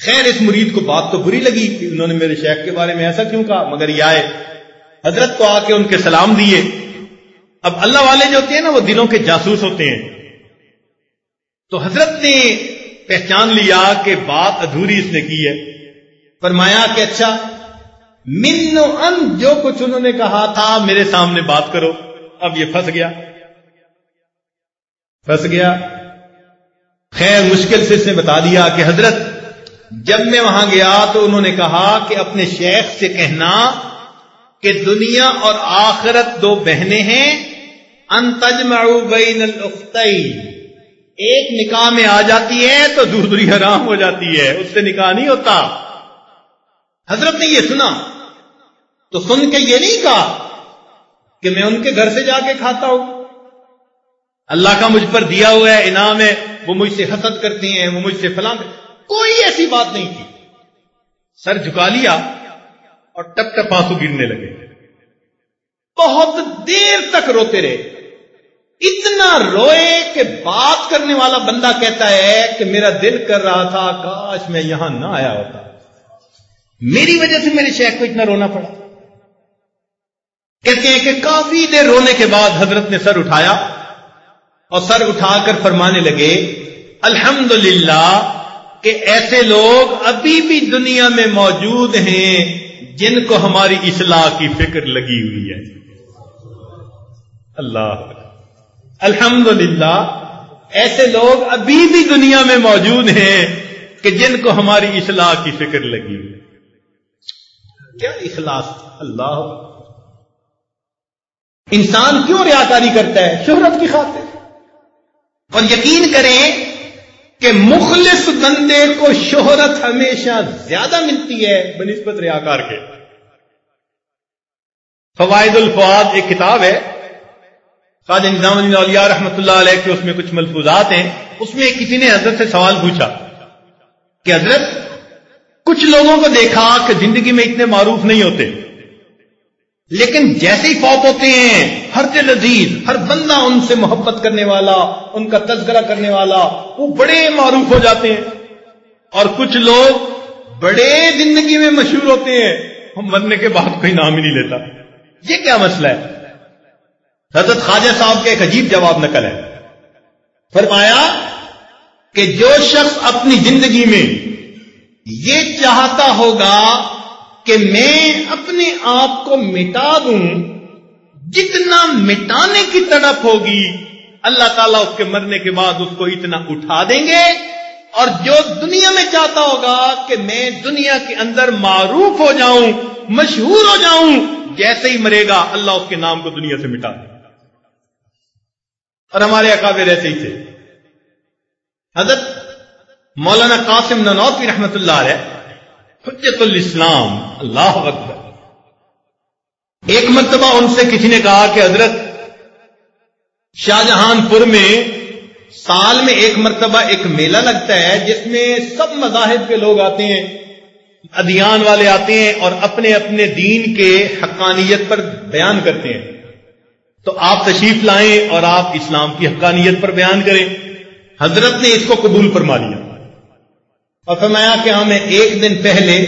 خیر، اس مرید کو بات تو بری لگی کہ انہوں نے میرے شیخ کے بارے میں ایسا کیوں کہا، مگر یہ آئے حضرت کو آ کے ان کے سلام دیے۔ اب اللہ والے جو ہوتے ہیں نا، وہ دلوں کے جاسوس ہوتے ہیں۔ تو حضرت نے پہچان لیا کہ بات ادھوری اس نے کی ہے۔ فرمایا کہ اچھا من ان جو کچھ انہوں نے کہا تھا، میرے سامنے بات کرو۔ اب یہ پھنس گیا۔ پھنس گیا۔ خیر، مشکل سے اس نے بتا دیا کہ حضرت، جب میں وہاں گیا تو انہوں نے کہا کہ اپنے شیخ سے کہنا کہ دنیا اور آخرت دو بہنیں ہیں انتجمعو بین الاختین۔ ایک نکاح میں آ جاتی ہے تو دوسری حرام ہو جاتی ہے، اس سے نکاح نہیں ہوتا۔ حضرت نے یہ سنا۔ تو سن کے یہ نہیں کہا کہ میں ان کے گھر سے جا کے کھاتا ہوں۔ اللہ کا مجھ پر دیا ہوا ہے انعام ہے، وہ مجھ سے حسد کرتے ہیں، وہ مجھ سے فلاں کوئی ایسی بات نہیں کی سر جھکا لیا۔ اور ٹپ ٹپ آنسو گرنے لگے۔ بہت دیر تک روتے رہے۔ اتنا روئے کہ بات کرنے والا بندہ کہتا ہے کہ میرا دل کر رہا تھا، کاش میں یہاں نہ آیا ہوتا۔ میری وجہ سے میرے شیخ کو اتنا رونا پڑا۔ کہتے ہیں کہ کافی دیر رونے کے بعد حضرت نے سر اٹھایا اور سر اٹھا کر فرمانے لگے الحمد کہ ایسے لوگ ابھی بھی دنیا میں موجود ہیں۔ جن کو ہماری اصلاح کی فکر لگی ہوئی ہے۔ اللہ۔ الحمد ایسے لوگ ابھی بھی دنیا میں موجود ہیں کہ جن کو ہماری اصلاح کی فکر لگی کیا اخلاص؟ اللہ۔ انسان کیوں ریاکاری کرتا ہے؟ شہرت کی خاطر۔ اور یقین کریں کہ مخلص بندے کو شہرت ہمیشہ زیادہ ملتی ہے بنسبت ریاکار کے۔ فوائد الفواد ایک کتاب ہے۔ خواجہ نظام علیہ رحمۃ اللہ علیہ کے اس میں کچھ ملفوظات ہیں۔ اس میں کسی نے حضرت سے سوال پوچھا کہ حضرت، کچھ لوگوں کو دیکھا کہ زندگی میں اتنے معروف نہیں ہوتے۔ لیکن جیسے ہی فوت ہوتے ہیں، ہر دل عزیز، ہر بندہ ان سے محبت کرنے والا، ان کا تذکرہ کرنے والا، وہ بڑے معروف ہو جاتے ہیں۔ اور کچھ لوگ بڑے زندگی میں مشہور ہوتے ہیں، ہم مرنے کے بعد کوئی نام ہی نہیں لیتا۔ یہ کیا مسئلہ ہے؟ حضرت خواجہ صاحب کے ایک عجیب جواب نقل ہے۔ فرمایا کہ جو شخص اپنی زندگی میں یہ چاہتا ہوگا کہ میں اپنے آپ کو مٹا دوں۔ جتنا مٹانے کی طرف ہوگی، اللہ تعالیٰ اس کے مرنے کے بعد اس کو اتنا اٹھا دیں گے۔ اور جو دنیا میں چاہتا ہوگا کہ میں دنیا کے اندر معروف ہو جاؤں، مشہور ہو جاؤں، جیسے ہی مرے گا، اللہ اس کے نام کو دنیا سے مٹا دے اور ہمارے اکابر ایسے ہی تھے۔ حضرت مولانا قاسم ننوفی رحمت اللہ علیہ حجت الاسلام، اللہ اکبر۔ ایک مرتبہ ان سے کسی نے کہا کہ حضرت شاہ جہان پور میں سال میں ایک مرتبہ ایک میلہ لگتا ہے جس میں سب مذاہب کے لوگ آتے ہیں، ادیان والے آتے ہیں اور اپنے اپنے دین کے حقانیت پر بیان کرتے ہیں۔ تو آپ تشریف لائیں اور آپ اسلام کی حقانیت پر بیان کریں۔ حضرت نے اس کو قبول فرما لیا۔ اور فرمایا کہ ہاں میں ایک دن پہلے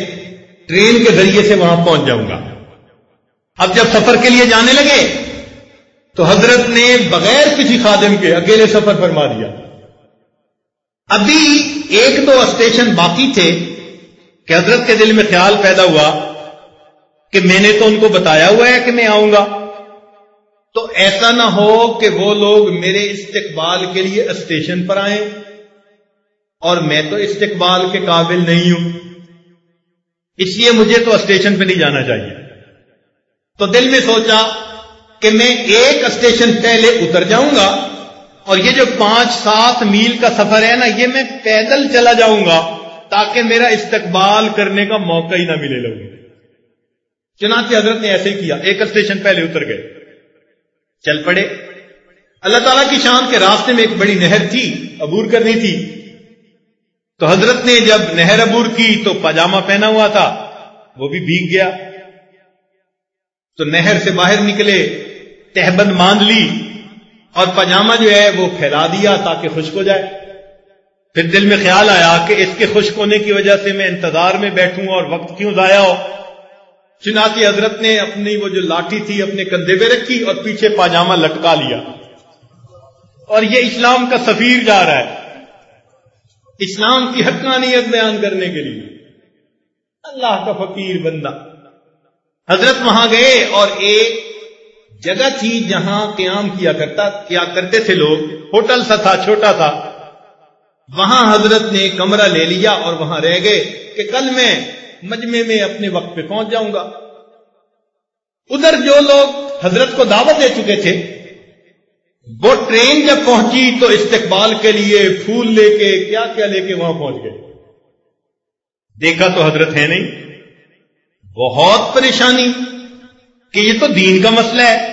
ٹرین کے ذریعے سے وہاں پہنچ جاؤں گا۔ اب جب سفر کے لیے جانے لگے، تو حضرت نے بغیر کسی خادم کے اکیلے سفر فرما دیا۔ ابھی ایک دو اسٹیشن باقی تھے کہ حضرت کے دل میں خیال پیدا ہوا کہ میں نے تو ان کو بتایا ہوا ہے کہ میں آؤں گا۔ تو ایسا نہ ہو کہ وہ لوگ میرے استقبال کے لیے اسٹیشن پر آئیں۔ اور میں تو استقبال کے قابل نہیں ہوں۔ اس لیے مجھے تو اسٹیشن پہ نہیں جانا چاہیے۔ تو دل میں سوچا کہ میں ایک اسٹیشن پہلے اتر جاؤں گا اور یہ جو پانچ سات میل کا سفر ہے نا، یہ میں پیدل چلا جاؤں گا تاکہ میرا استقبال کرنے کا موقع ہی نہ ملے لوگوں چنانچہ حضرت نے ایسے ہی کیا، ایک اسٹیشن پہلے اتر گئے۔ چل پڑے۔ اللہ تعالیٰ کی شان کے راستے میں ایک بڑی نہر تھی، عبور کرنی تھی۔ تو حضرت نے جب نہر عبور کی تو پاجامہ پہنا ہوا تھا، وہ بھی بھیگ گیا۔ تو نہر سے باہر نکلے، تہبند باندھ لی اور پاجامہ جو ہے وہ پھیلا دیا تاکہ خشک ہو جائے۔ پھر دل میں خیال آیا کہ اس کے خشک ہونے کی وجہ سے میں انتظار میں بیٹھوں اور وقت کیوں ضائع ہو؟ چنانچہ حضرت نے اپنی وہ جو لاٹھی تھی اپنے کندھے پہ رکھی اور پیچھے پاجامہ لٹکا لیا۔ اور یہ اسلام کا سفیر جا رہا ہے۔ اسلام کی حقانیت بیان کرنے کے لیے۔ اللہ کا فقیر بندہ۔ حضرت وہاں گئے اور ایک جگہ تھی جہاں قیام کیا کرتا، کیا کرتے تھے لوگ۔ ہوٹل سا تھا، چھوٹا تھا۔ وہاں حضرت نے کمرہ لے لیا اور وہاں رہ گئے کہ کل میں مجمے میں اپنے وقت پہ پہنچ جاؤں گا۔ ادھر جو لوگ حضرت کو دعوت دے چکے تھے وہ ٹرین جب پہنچی تو استقبال کے لیے پھول لے کے کیا کیا لے کے وہاں پہنچ گئے۔ دیکھا تو حضرت ہے نہیں۔ بہت پریشانی کہ یہ تو دین کا مسئلہ ہے۔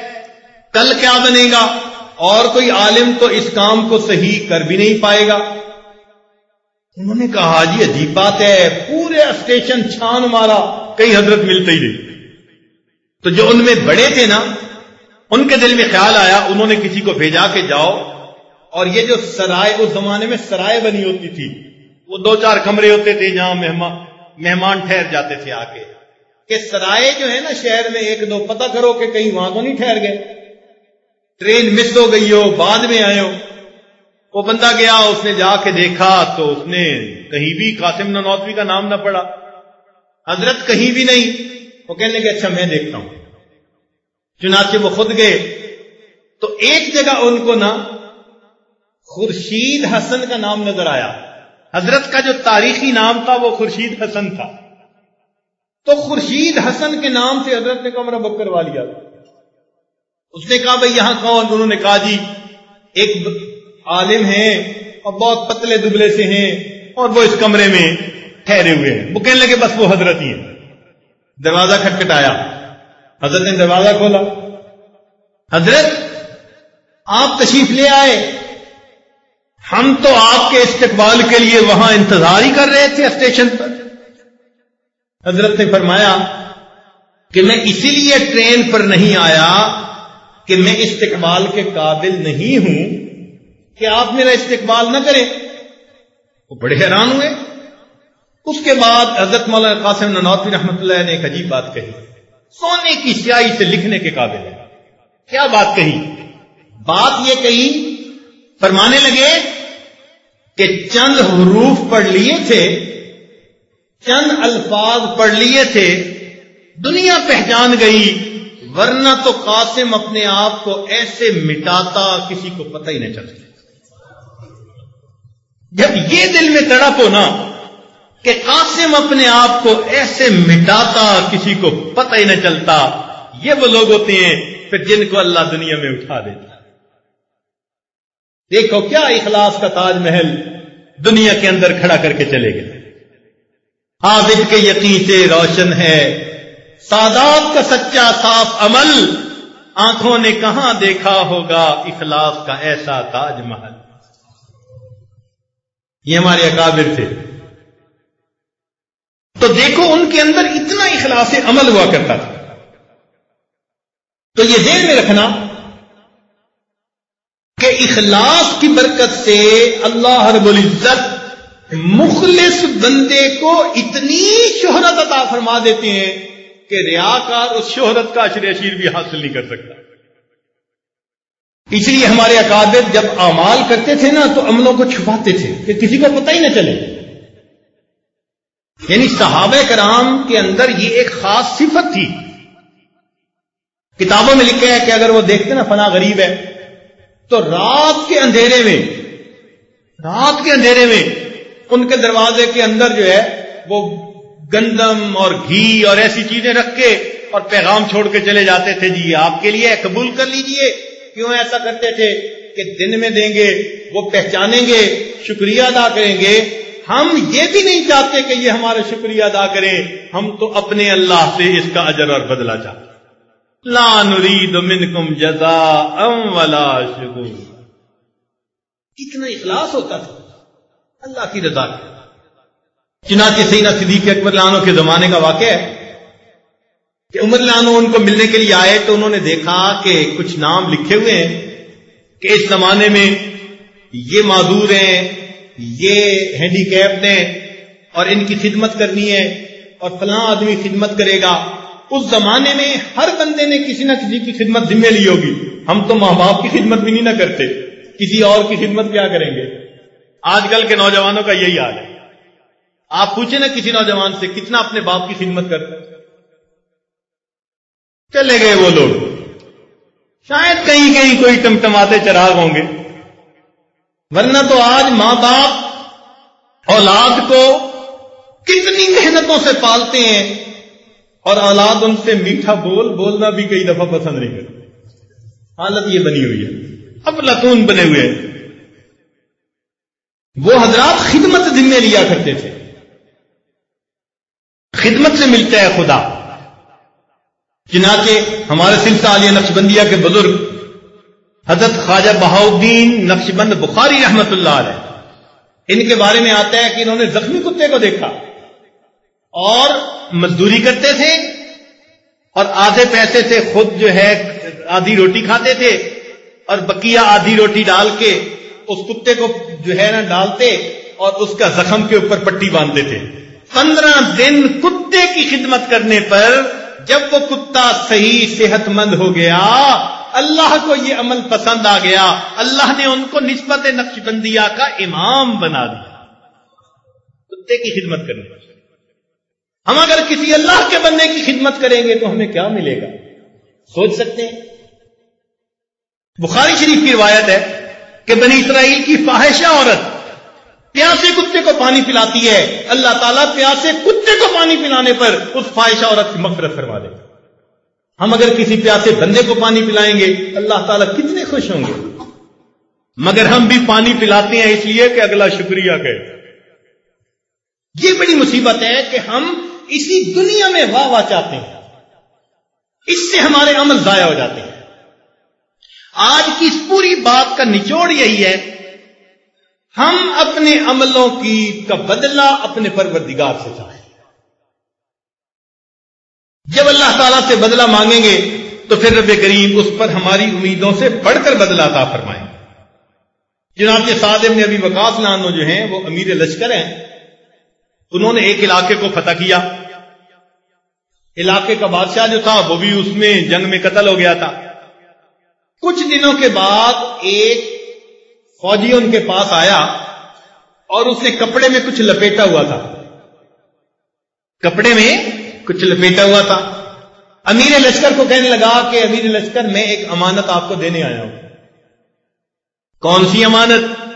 کل کیا بنے گا؟ اور کوئی عالم تو اس کام کو صحیح کر بھی نہیں پائے گا۔ انہوں نے کہا جی عجیب بات ہے۔ پورے اسٹیشن چھان مارا کئی حضرت ملتے ہی نہیں۔ تو جو ان میں بڑے تھے نا ان کے دل میں خیال آیا، انہوں نے کسی کو بھیجا کے جاؤ۔ اور یہ جو سرائے، اس زمانے میں سرائے بنی ہوتی تھی، وہ دو چار کمرے ہوتے تھے جہاں مہمان مہمان ٹھہر جاتے تھے آ کے کہ سرائے جو ہے نا شہر میں ایک دو، پتہ کرو کہ کہیں وہاں تو نہیں ٹھہر گئے۔ ٹرین مس ہو گئی ہو، بعد میں آئے ہو۔ وہ بندہ گیا، اس نے جا کے دیکھا تو اس نے کہیں بھی قاسم ننوتوی کا نام نہ پڑا۔ حضرت کہیں بھی نہیں۔ وہ کہنے کہ اچھا میں دیکھتا ہوں۔ چنانچہ وہ خود گئے۔ تو ایک جگہ ان کو نا خورشید حسن کا نام نظر آیا۔ حضرت کا جو تاریخی نام تھا وہ خورشید حسن تھا۔ تو خورشید حسن کے نام سے حضرت نے کمرہ بک کروا لیا۔ اس نے کہا، بھائی، یہاں کون؟ انہوں نے کہا جی ایک عالم ہیں اور بہت پتلے دبلے سے ہیں اور وہ اس کمرے میں ٹھہرے ہوئے ہیں۔ وہ کہنے لگے، بس وہ حضرت ہی ہیں۔ دروازہ کھٹکھٹایا۔ حضرت نے دروازہ کھولا۔ حضرت، آپ تشریف لے آئے۔ ہم تو آپ کے استقبال کے لیے وہاں انتظار ہی کر رہے تھے اسٹیشن پر۔ حضرت نے فرمایا کہ میں اسی لیے ٹرین پر نہیں آیا کہ میں استقبال کے قابل نہیں ہوں کہ آپ میرا استقبال نہ کریں۔ وہ بڑے حیران ہوئے۔ اس کے بعد حضرت مولانا قاسم ننوتوی رحمۃ اللہ نے ایک عجیب بات کہی۔ سونے کی سیاہی سے لکھنے کے قابل ہے۔ کیا بات کہی؟ بات یہ کہی، فرمانے لگے کہ چند حروف پڑھ لیے تھے، چند الفاظ پڑھ لیے تھے، دنیا پہچان گئی، ورنہ تو قاسم اپنے آپ کو ایسے مٹاتا کسی کو پتہ ہی نہیں چلتا۔ جب یہ دل میں تڑپ ہو نا کہ قاسم اپنے آپ کو ایسے مٹاتا کسی کو پتہ ہی نہ چلتا۔ یہ وہ لوگ ہوتے ہیں پھر جن کو اللہ دنیا میں اٹھا دیتا۔ دیکھو کیا اخلاص کا تاج محل دنیا کے اندر کھڑا کر کے چلے گئے۔ عابد کے یقین سے روشن ہے۔ سادات کا سچا صاف عمل۔ آنکھوں نے کہاں دیکھا ہوگا اخلاص کا ایسا تاج محل۔ یہ ہمارے اکابر تھے۔ تو دیکھو ان کے اندر اتنا اخلاص عمل ہوا کرتا تھا۔ تو یہ ذہن میں رکھنا کہ اخلاص کی برکت سے اللہ رب العزت مخلص بندے کو اتنی شہرت عطا فرما دیتے ہیں کہ ریاکار اس شہرت کا اشر اشیر بھی حاصل نہیں کر سکتا۔ اس لیے ہمارے اکادر جب اعمال کرتے تھے نا تو عملوں کو چھپاتے تھے کہ کسی کو پتہ ہی نہ چلے۔ یعنی صحابہ کرام کے اندر یہ ایک خاص صفت تھی۔ کتابوں میں لکھا ہے کہ اگر وہ دیکھتے نا فنا غریب ہے، تو رات کے اندھیرے میں، رات کے اندھیرے میں ان کے دروازے کے اندر جو ہے، وہ گندم اور گھی اور ایسی چیزیں رکھ کے اور پیغام چھوڑ کے چلے جاتے تھے۔ جی آپ کے لیے قبول کر لیجیے۔ کیوں ایسا کرتے تھے کہ دن میں دیں گے، وہ پہچانیں گے، شکریہ ادا کریں گے۔ ہم یہ بھی نہیں چاہتے کہ یہ ہمارا شکریہ ادا کریں، ہم تو اپنے اللہ سے اس کا اجر اور بدلا چاہتے لا نرید منکم جزاء ولا شکور کتنا اخلاص ہوتا تھا۔ اللہ کی رضا چنانچہ سینا صدیق اکبر لانو کے زمانے کا واقعہ ہے۔ کہ عمر لانو ان کو ملنے کے لیے آئے تو انہوں نے دیکھا کہ کچھ نام لکھے ہوئے ہیں کہ اس زمانے میں یہ معذور ہیں۔ یہ ہینڈی کیپڈ ہیں اور ان کی خدمت کرنی ہے اور فلاں آدمی خدمت کرے گا، اس زمانے میں ہر بندے نے کسی نہ کسی کی خدمت ذمہ لی ہوگی۔ ہم تو ماں باپ کی خدمت بھی نہیں نہ کرتے۔ کسی اور کی خدمت کیا کریں گے؟ آج کل کے نوجوانوں کا یہی حال ہے۔ آپ پوچھیں نا کسی نوجوان سے کتنا اپنے باپ کی خدمت کرتے چلے گئے وہ لوگ۔ شاید کہیں کہیں کوئی ٹمٹماتے چراغ ہوں گے۔ ورنہ تو آج ماں باپ اولاد کو کتنی محنتوں سے پالتے ہیں اور اولاد ان سے میٹھا بول بولنا بھی کئی دفعہ پسند نہیں کرتے۔ حالت یہ بنی ہوئی ہے۔ اب لتون بنے ہوئے وہ حضرات خدمت ذمے لیا کرتے تھے۔ خدمت سے ملتا ہے خدا۔ چنانچہ ہمارے سلسلہ علیہ نقش بندیا کے بزرگ حضرت خواجہ بہاؤدین نقش بند بخاری رحمت اللہ علیہ۔ ان کے بارے میں آتا ہے کہ انہوں نے زخمی کتے کو دیکھا۔ اور مزدوری کرتے تھے اور آدھے پیسے سے خود جو ہے آدھی روٹی کھاتے تھے اور بکیا آدھی روٹی ڈال کے اس کتے کو جو ہے نا ڈالتے اور اس کا زخم کے اوپر پٹی باندھتے تھے۔ پندرہ دن کتے کی خدمت کرنے پر جب وہ کتا صحیح صحت مند ہو گیا اللہ کو یہ عمل پسند آ گیا۔ اللہ نے ان کو نسبت نقش بندیا کا امام بنا دیا۔ کتے کی خدمت کرنے پر ہم اگر کسی اللہ کے بندے کی خدمت کریں گے تو ہمیں کیا ملے گا؟ سوچ سکتے ہیں؟ بخاری شریف کی روایت ہے کہ بنی اسرائیل کی فاحشہ عورت پیاسے کتے کو پانی پلاتی ہے۔ اللہ تعالیٰ پیاسے کتے کو پانی پلانے پر اس فاحشہ عورت کی مفرت کروا دے گا۔ ہم اگر کسی پیاسے بندے کو پانی پلائیں گے، اللہ تعالیٰ کتنے خوش ہوں گے۔ مگر ہم بھی پانی پلاتے ہیں اس لیے کہ اگلا شکریہ کہ۔ یہ بڑی مصیبت ہے کہ ہم اسی دنیا میں واہ واہ چاہتے ہیں۔ اس سے ہمارے عمل ضائع ہو جاتے ہیں۔ آج کی اس پوری بات کا نچوڑ یہی ہے، ہم اپنے عملوں کی کا بدلہ اپنے پروردگار سے چاہیں۔ جب اللہ تعالیٰ سے بدلہ مانگیں گے تو پھر رب کریم اس پر ہماری امیدوں سے بڑھ کر بدلہ عطا فرمائیں۔ جناب یہ سعد ابن ابھی وکاس لانو جو ہیں، وہ امیر لشکر ہیں۔ انہوں نے ایک علاقے کو فتح کیا۔ علاقے کا بادشاہ جو تھا، وہ بھی اس میں جنگ میں قتل ہو گیا تھا۔ کچھ دنوں کے بعد ایک فوجی ان کے پاس آیا اور اس نے کپڑے میں کچھ لپیٹا ہوا تھا۔ کپڑے میں کچھ لپیٹا ہوا تھا۔ امیر لشکر کو کہنے لگا کہ امیر لشکر، میں ایک امانت آپ کو دینے آیا ہوں۔ کون سی امانت؟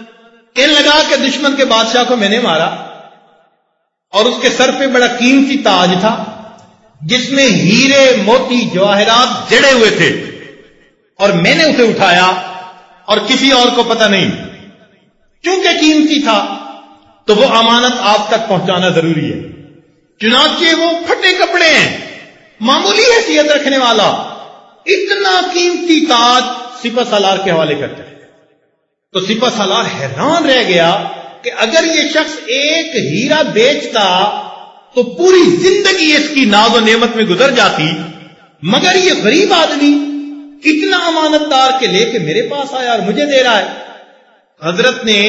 کہنے لگا کہ دشمن کے بادشاہ کو میں نے مارا۔ اور اس کے سر پہ بڑا قیمتی تاج تھا، جس میں ہیرے موتی جواہرات جڑے ہوئے تھے۔ اور میں نے اسے اٹھایا، اور کسی اور کو پتہ نہیں۔ کیونکہ قیمتی تھا، تو وہ امانت آپ تک پہنچانا ضروری ہے۔ چنانچہ وہ پھٹے کپڑے ہیں۔ معمولی حیثیت رکھنے والا۔ اتنا قیمتی تاج سپا سالار کے حوالے کرتا ہے۔ تو سپا سالار حیران رہ گیا کہ اگر یہ شخص ایک ہیرا بیچتا تو پوری زندگی اس کی ناز و نعمت میں گزر جاتی۔ مگر یہ غریب آدمی کتنا امانت دار کے لے کے میرے پاس آیا اور مجھے دے رہا ہے۔ حضرت نے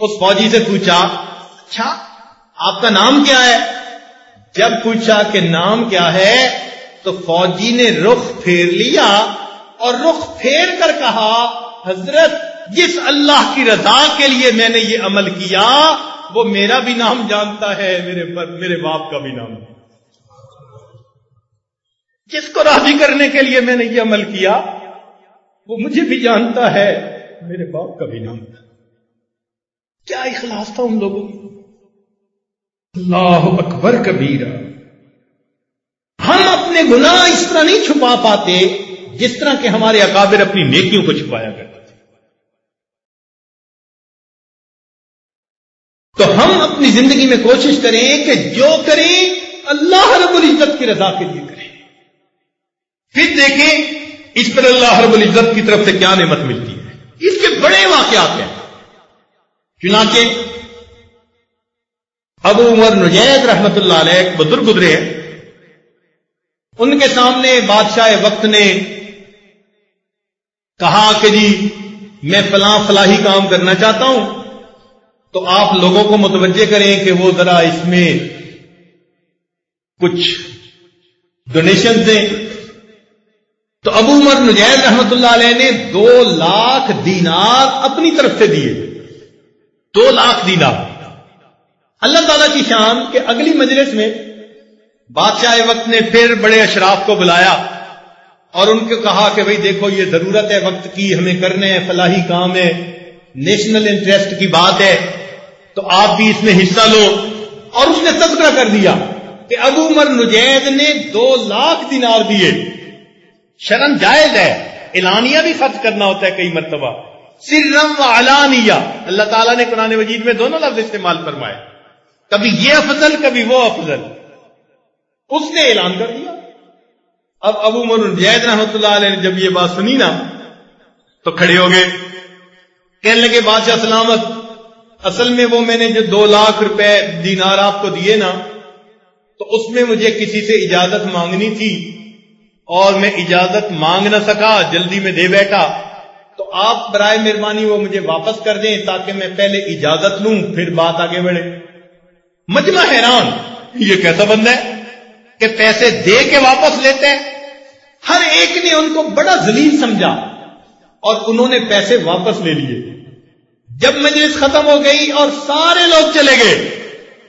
اس فوجی سے پوچھا اچھا آپ کا نام کیا ہے؟ جب پوچھا کہ نام کیا ہے، تو فوجی نے رخ پھیر لیا اور رخ پھیر کر کہا، حضرت، جس اللہ کی رضا کے لیے میں نے یہ عمل کیا، وہ میرا بھی نام جانتا ہے، میرے میرے باپ کا بھی نام۔ جس کو راضی کرنے کے لیے میں نے یہ عمل کیا، وہ مجھے بھی جانتا ہے، میرے باپ کا بھی نام۔ کیا اخلاص تھا ان لوگوں اللہ اکبر کبیرہ۔ ہم اپنے گناہ اس طرح نہیں چھپا پاتے جس طرح کے ہمارے اکابر اپنی نیکیوں کو چھپایا کرتے تو ہم اپنی زندگی میں کوشش کریں کہ جو کریں، اللہ رب العزت کی رضا کے لیے کریں۔ پھر دیکھیں اس پر اللہ رب العزت کی طرف سے کیا نعمت ملتی ہے۔ اس کے بڑے واقعات ہیں۔ چنانچہ ابو عمر نجید رحمت اللہ علیہ ایک بزرگ گزرے ہیں۔ ان کے سامنے بادشاہ وقت نے کہا کہ جی میں فلاں فلاحی کام کرنا چاہتا ہوں۔ تو آپ لوگوں کو متوجہ کریں کہ وہ ذرا اس میں کچھ ڈونیشن دیں۔ تو ابو عمر نجید رحمت اللہ علیہ نے دو لاکھ دینار اپنی طرف سے دیے۔ دو لاکھ دینار۔ اللہ تعالی کی شان کہ اگلی مجلس میں بادشاہ وقت نے پھر بڑے اشراف کو بلایا اور ان کو کہا کہ بھئی دیکھو یہ ضرورت ہے، وقت کی ہمیں کرنے ہیں، فلاحی کام ہے، نیشنل انٹرسٹ کی بات ہے، تو آپ بھی اس میں حصہ لو۔ اور اس نے تذکرہ کر دیا کہ ابو عمر نجید نے دو لاکھ دینار دیے۔ شرم جائز ہے۔ اعلانیہ بھی خرچ کرنا ہوتا ہے کئی مرتبہ۔ سرم و علانیہ۔ اللہ تعالیٰ نے قرآن مجید میں دونوں لفظ استعمال فرمائے۔ کبھی یہ افضل، کبھی وہ افضل۔ اس نے اعلان کر دیا۔ اب ابو عمر نجید رحمت اللہ علیہ نے جب یہ بات سنی نا، تو کھڑے ہو گئے۔ کہنے لگے، بادشاہ سلامت، اصل میں وہ میں نے جو دو لاکھ روپے دینار آپ کو دیے نا، تو اس میں مجھے کسی سے اجازت مانگنی تھی۔ اور میں اجازت مانگ نہ سکا، جلدی میں دے بیٹھا۔ تو آپ برائے مہربانی وہ مجھے واپس کر دیں تاکہ میں پہلے اجازت لوں، پھر بات آگے بڑھے۔ مجمع حیران۔ یہ کیسا بند ہے کہ پیسے دے کے واپس لیتے ہیں؟ ہر ایک نے ان کو بڑا ذلیل سمجھا اور انہوں نے پیسے واپس لے لیے۔ جب مجلس ختم ہو گئی اور سارے لوگ چلے گئے،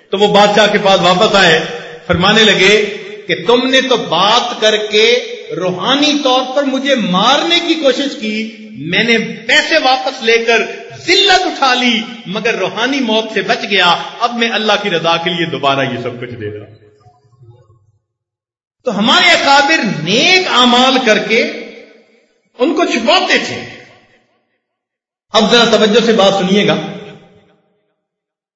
تو وہ بادشاہ کے پاس واپس آئے، فرمانے لگے کہ تم نے تو بات کر کے روحانی طور پر مجھے مارنے کی کوشش کی، میں نے پیسے واپس لے کر ذلت اٹھا لی، مگر روحانی موت سے بچ گیا۔ اب میں اللہ کی رضا کے لیے دوبارہ یہ سب کچھ دے رہا تو ہمارے اکابر نیک امال کر کے ان کو چھپاتے تھے۔ اب ذرا توجہ سے بات سنیے گا۔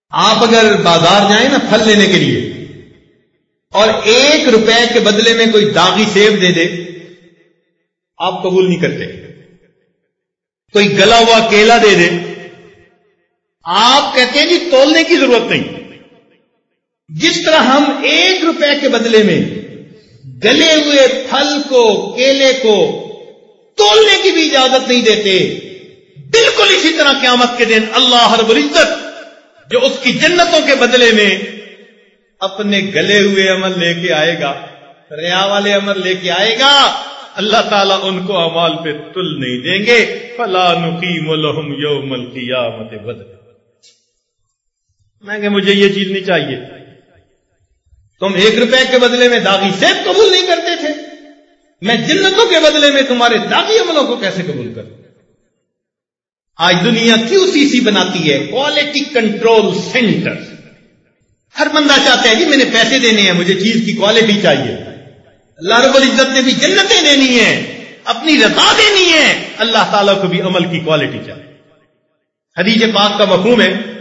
آپ اگر بازار جائیں نا پھل لینے کے لیے، اور ایک روپے کے بدلے میں کوئی داغی سیب دے دے، آپ قبول نہیں کرتے۔ کوئی گلا ہوا کیلا دے دے۔ آپ کہتے ہیں جی تولنے کی ضرورت نہیں۔ جس طرح ہم ایک روپے کے بدلے میں گلے ہوئے پھل کو، کیلے کو تولنے کی بھی اجازت نہیں دیتے، بالکل اسی طرح قیامت کے دن اللہ رب العزت جو اس کی جنتوں کے بدلے میں اپنے گلے ہوئے عمل لے کے آئے گا ریا والے عمل لے کے آئے گا، اللہ تعالیٰ ان کو امال پہ تل نہیں دیں گے۔ فلا نقیم الحم یوم القیامت بدل میں کہ مجھے یہ چیز نہیں چاہیے۔ تم ایک روپے کے بدلے میں داغی سے قبول نہیں کرتے تھے۔ میں جنتوں کے بدلے میں تمہارے داغی عملوں کو کیسے قبول کروں؟ آج دنیا کیوں سی سی بناتی ہے؟ کوالٹی کنٹرول سینٹر ہر بندہ چاہتا ہے جی میں نے پیسے دینے ہیں، مجھے چیز کی کوالٹی چاہیے۔ اللہ رب العزت نے بھی جنتیں دینی ہیں، اپنی رضا دینی ہے اللہ تعالیٰ کو بھی عمل کی کوالٹی چاہیے۔ حدیث پاک کا مفہوم ہے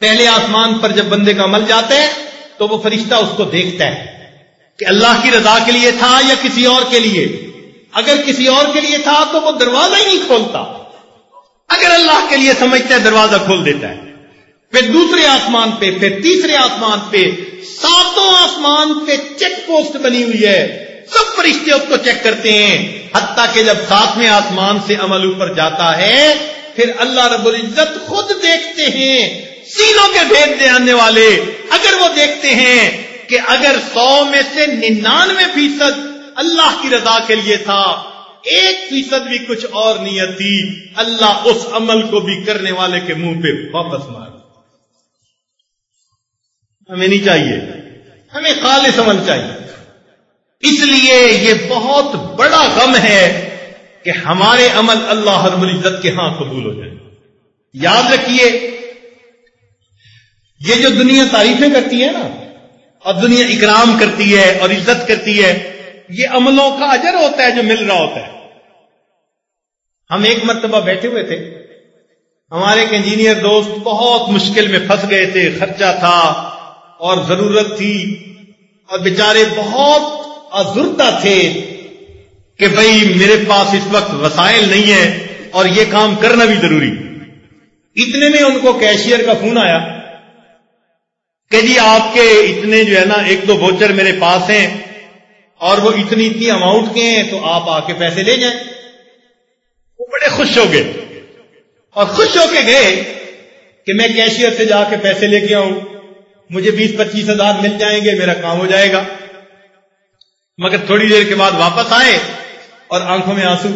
پہلے آسمان پر جب بندے کا عمل جاتا ہے تو وہ فرشتہ اس کو دیکھتا ہے کہ اللہ کی رضا کے لیے تھا یا کسی اور کے لیے؟ اگر کسی اور کے لیے تھا تو وہ دروازہ ہی نہیں کھولتا۔ اگر اللہ کے لیے سمجھتا ہے، دروازہ کھول دیتا ہے۔ پھر دوسرے آسمان پہ، پھر تیسرے آسمان پہ، ساتوں آسمان پہ چیک پوسٹ بنی ہوئی ہے۔ سب فرشتے اس کو چیک کرتے ہیں۔ حتیٰ کہ جب ساتویں آسمان سے عمل اوپر جاتا ہے، پھر اللہ رب العزت خود دیکھتے ہیں۔ سینوں کے بھید دے آنے والے۔ اگر وہ دیکھتے ہیں کہ اگر سو میں سے ننانوے فیصد اللہ کی رضا کے لیے تھا، ایک فیصد بھی کچھ اور نیت تھی۔ اللہ اس عمل کو بھی کرنے والے کے منہ پہ واپس مار۔ ہمیں نہیں چاہیے۔ ہمیں خالص عمل چاہیے۔ اس لیے یہ بہت بڑا غم ہے کہ ہمارے عمل اللہ رب العزت کے ہاں قبول ہو جائیں۔ یاد رکھیے یہ جو دنیا تعریفیں کرتی ہے نا، اور دنیا اکرام کرتی ہے اور عزت کرتی ہے، یہ عملوں کا اجر ہوتا ہے جو مل رہا ہوتا ہے۔ ہم ایک مرتبہ بیٹھے ہوئے تھے۔ ہمارے ایک انجینئر دوست بہت مشکل میں پھنس گئے تھے، خرچہ تھا اور ضرورت تھی۔ اور بیچارے بہت ازردہ تھے کہ بھائی میرے پاس اس وقت وسائل نہیں ہے اور یہ کام کرنا بھی ضروری۔ اتنے میں ان کو کیشیئر کا فون آیا۔ کہ جی آپ کے اتنے جو ہے نا، ایک دو بوچر میرے پاس ہیں اور وہ اتنی اتنی اماؤنٹ کے ہیں، تو آپ آ کے پیسے لے جائیں۔ وہ بڑے خوش ہو گئے۔ اور خوش ہو کے گئے کہ میں کیشیئر سے جا کے پیسے لے کے آؤں۔ مجھے بیس پچیس ہزار مل جائیں گے، میرا کام ہو جائے گا۔ مگر تھوڑی دیر کے بعد واپس آئے اور آنکھوں میں آنسو۔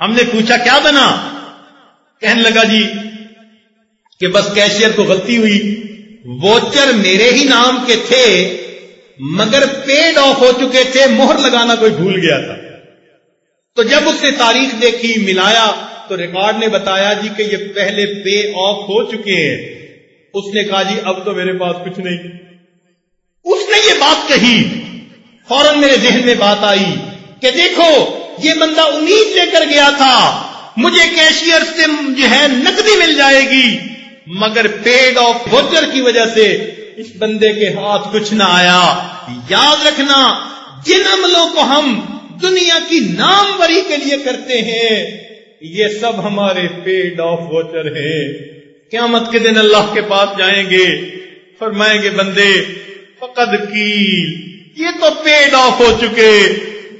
ہم نے پوچھا، کیا بنا؟ کہنے لگا جی کہ بس کیشیئر کو غلطی ہوئی۔ ووچر میرے ہی نام کے تھے، مگر پیڈ آف ہو چکے تھے، مہر لگانا کوئی بھول گیا تھا۔ تو جب اس نے تاریخ دیکھی، ملایا، تو ریکارڈ نے بتایا جی کہ یہ پہلے پے آف ہو چکے ہیں۔ اس نے کہا جی اب تو میرے پاس کچھ نہیں۔ اس نے یہ بات کہی۔ فوراً میرے ذہن میں بات آئی کہ دیکھو، یہ بندہ امید لے کر گیا تھا، مجھے کیشیئر سے جو ہے نقدی مل جائے گی۔ مگر پیڈ آف ووچر کی وجہ سے اس بندے کے ہاتھ کچھ نہ آیا۔ یاد رکھنا، جن عملوں کو ہم دنیا کی نام بری کے لیے کرتے ہیں، یہ سب ہمارے پیڈ آف ووچر ہیں۔ قیامت کے دن اللہ کے پاس جائیں گے۔ فرمائیں گے، بندے، فقد کی یہ تو پیڈ آف ہو چکے۔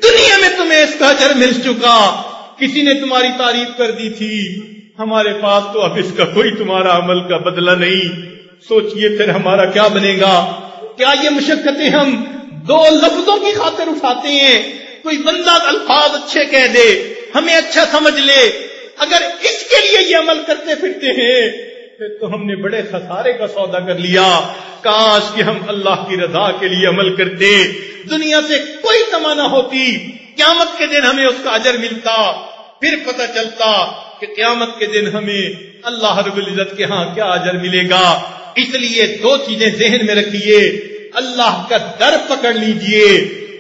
دنیا میں تمہیں اس کا اجر مل چکا۔ کسی نے تمہاری تعریف کر دی تھی۔ ہمارے پاس تو اب اس کا کوئی تمہارا عمل کا بدلہ نہیں۔ سوچئے پھر ہمارا کیا بنے گا؟ کیا یہ مشقتیں ہم دو لفظوں کی خاطر اٹھاتے ہیں؟ کوئی بندہ الفاظ اچھے کہہ دے، ہمیں اچھا سمجھ لے۔ اگر اس کے لیے یہ عمل کرتے پھرتے ہیں، پھر تو ہم نے بڑے خسارے کا سودا کر لیا۔ کاش کہ ہم اللہ کی رضا کے لیے عمل کرتے۔ دنیا سے کوئی تمنا ہوتی۔ قیامت کے دن ہمیں اس کا اجر ملتا۔ پھر پتہ چلتا کہ قیامت کے دن ہمیں اللہ رب العزت کے ہاں کیا اجر ملے گا۔ اس لیے دو چیزیں ذہن میں رکھیے۔ اللہ کا ڈر پکڑ لیجیے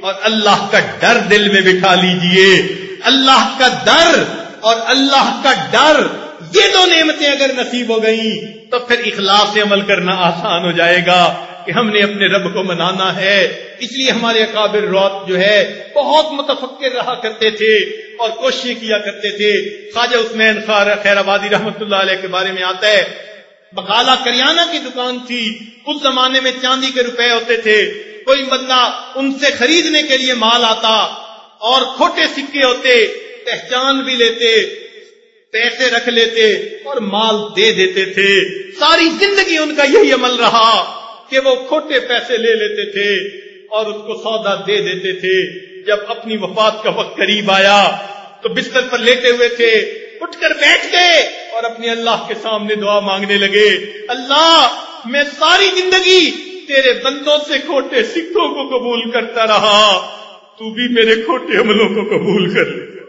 اور اللہ کا ڈر دل میں بٹھا لیجیے۔ اللہ کا ڈر اور اللہ کا ڈر، یہ دو نعمتیں اگر نصیب ہو گئیں تو پھر اخلاص سے عمل کرنا آسان ہو جائے گا۔ کہ ہم نے اپنے رب کو منانا ہے۔ اس لیے ہمارے اکابر روت جو ہے، بہت متفقر رہا کرتے تھے اور کوششیں کیا کرتے تھے۔ خواجہ عثمین خیر آبادی رحمت اللہ علیہ کے بارے میں آتا ہے۔ بکالا کریانہ کی دکان تھی۔ اس زمانے میں چاندی کے روپے ہوتے تھے۔ کوئی بندہ ان سے خریدنے کے لیے مال آتا اور کھوٹے سکے ہوتے، پہچان بھی لیتے، پیسے رکھ لیتے اور مال دے دیتے تھے۔ ساری زندگی ان کا یہی عمل رہا۔ کہ وہ کھوٹے پیسے لے لیتے تھے اور اس کو سودا دے دیتے تھے۔ جب اپنی وفات کا وقت قریب آیا تو بستر پر لیٹے ہوئے تھے۔ اٹھ کر بیٹھ گئے اور اپنے اللہ کے سامنے دعا مانگنے لگے۔ اللہ، میں ساری زندگی تیرے بندوں سے کھوٹے سکھوں کو قبول کرتا رہا۔ تو بھی میرے کھوٹے عملوں کو قبول کر لے۔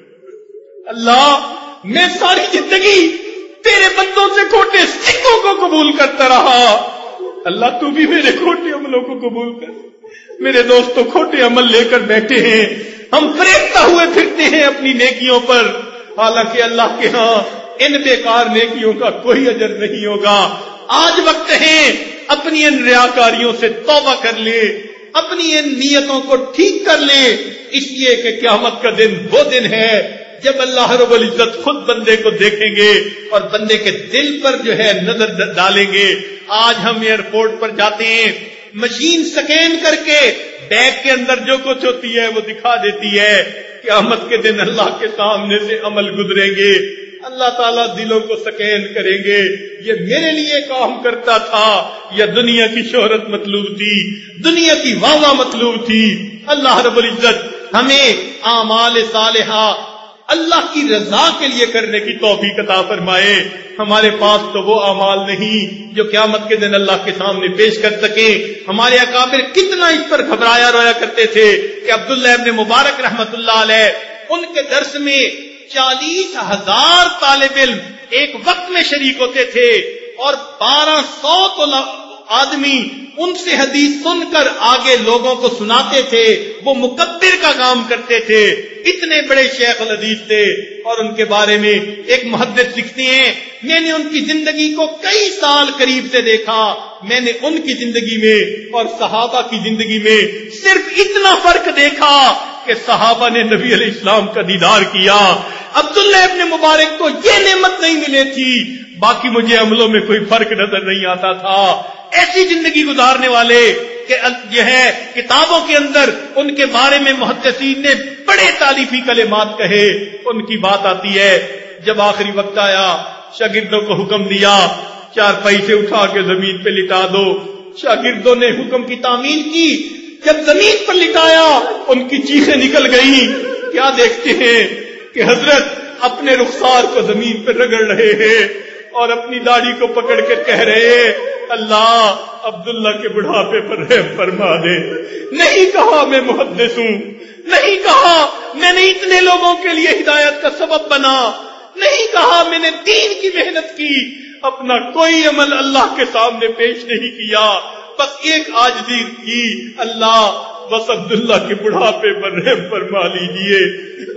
اللہ، میں ساری زندگی تیرے بندوں سے کھوٹے سکھوں کو قبول کرتا رہا۔ اللہ تو بھی میرے کھوٹے عملوں کو قبول کر۔ میرے دوستوں کھوٹے عمل لے کر بیٹھے ہیں۔ ہم فریبتا ہوئے پھرتے ہیں اپنی نیکیوں پر۔ حالانکہ اللہ کے ہاں ان بیکار نیکیوں کا کوئی اجر نہیں ہوگا۔ آج وقت ہے، اپنی ان ریاکاریوں سے توبہ کر لے۔ اپنی ان نیتوں کو ٹھیک کر لے۔ اس لیے کہ قیامت کا دن وہ دن ہے جب اللہ رب العزت خود بندے کو دیکھیں گے اور بندے کے دل پر جو ہے نظر ڈالیں گے، آج ہم ایئرپورٹ پر جاتے ہیں، مشین سکین کر کے بیگ کے اندر جو کچھ ہوتی ہے وہ دکھا دیتی ہے۔ قیامت کے دن اللہ کے سامنے سے عمل گزریں گے۔ اللہ تعالیٰ دلوں کو سکین کریں گے۔ یہ میرے لیے کام کرتا تھا یا دنیا کی شہرت مطلوب تھی، دنیا کی واہ مطلوب تھی۔ اللہ رب العزت ہمیں اعمال صالحہ اللہ کی رضا کے لیے کرنے کی توفیق عطا فرمائے۔ ہمارے پاس تو وہ اعمال نہیں جو قیامت کے دن اللہ کے سامنے پیش کر سکے۔ ہمارے اکابر کتنا اس پر گھبرایا رویا کرتے تھے کہ عبداللہ ابن مبارک رحمت اللہ علیہ، ان کے درس میں چالیس ہزار طالب علم ایک وقت میں شریک ہوتے تھے اور بارہ سو تو آدمی ان سے حدیث سن کر آگے لوگوں کو سناتے تھے، وہ مقدر کا کام کرتے تھے۔ اتنے بڑے شیخ الحدیث تھے۔ اور ان کے بارے میں ایک محدث لکھتے ہیں، میں نے ان کی زندگی کو کئی سال قریب سے دیکھا۔ میں نے ان کی زندگی میں اور صحابہ کی زندگی میں صرف اتنا فرق دیکھا کہ صحابہ نے نبی علیہ السلام کا دیدار کیا۔ عبداللہ ابن مبارک کو یہ نعمت نہیں ملے تھی۔ باقی مجھے عملوں میں کوئی فرق نظر نہیں آتا تھا۔ ایسی زندگی گزارنے والے کہ یہ ہے کتابوں کے اندر ان کے بارے میں محدثین نے بڑے تعلیفی کلمات کہے۔ ان کی بات آتی ہے، جب آخری وقت آیا، شاگردوں کو حکم دیا، چار پیسے اٹھا کے زمین پہ لٹا دو۔ شاگردوں نے حکم کی تعمیل کی۔ جب زمین پر لٹایا، ان کی چیخیں نکل گئی کیا دیکھتے ہیں کہ حضرت اپنے رخسار کو زمین پہ رگڑ رہے ہیں۔ اور اپنی داڑھی کو پکڑ کے کہہ رہے ہیں، اللہ عبداللہ کے بڑھاپے پر رحم فرما دے۔ نہیں کہا میں محدث ہوں۔ نہیں کہا میں نے اتنے لوگوں کے لیے ہدایت کا سبب بنا۔ نہیں کہا میں نے دین کی محنت کی۔ اپنا کوئی عمل اللہ کے سامنے پیش نہیں کیا۔ بس ایک آج کی اللہ بس عبداللہ کے بڑھاپے پر رحم فرما لیجیے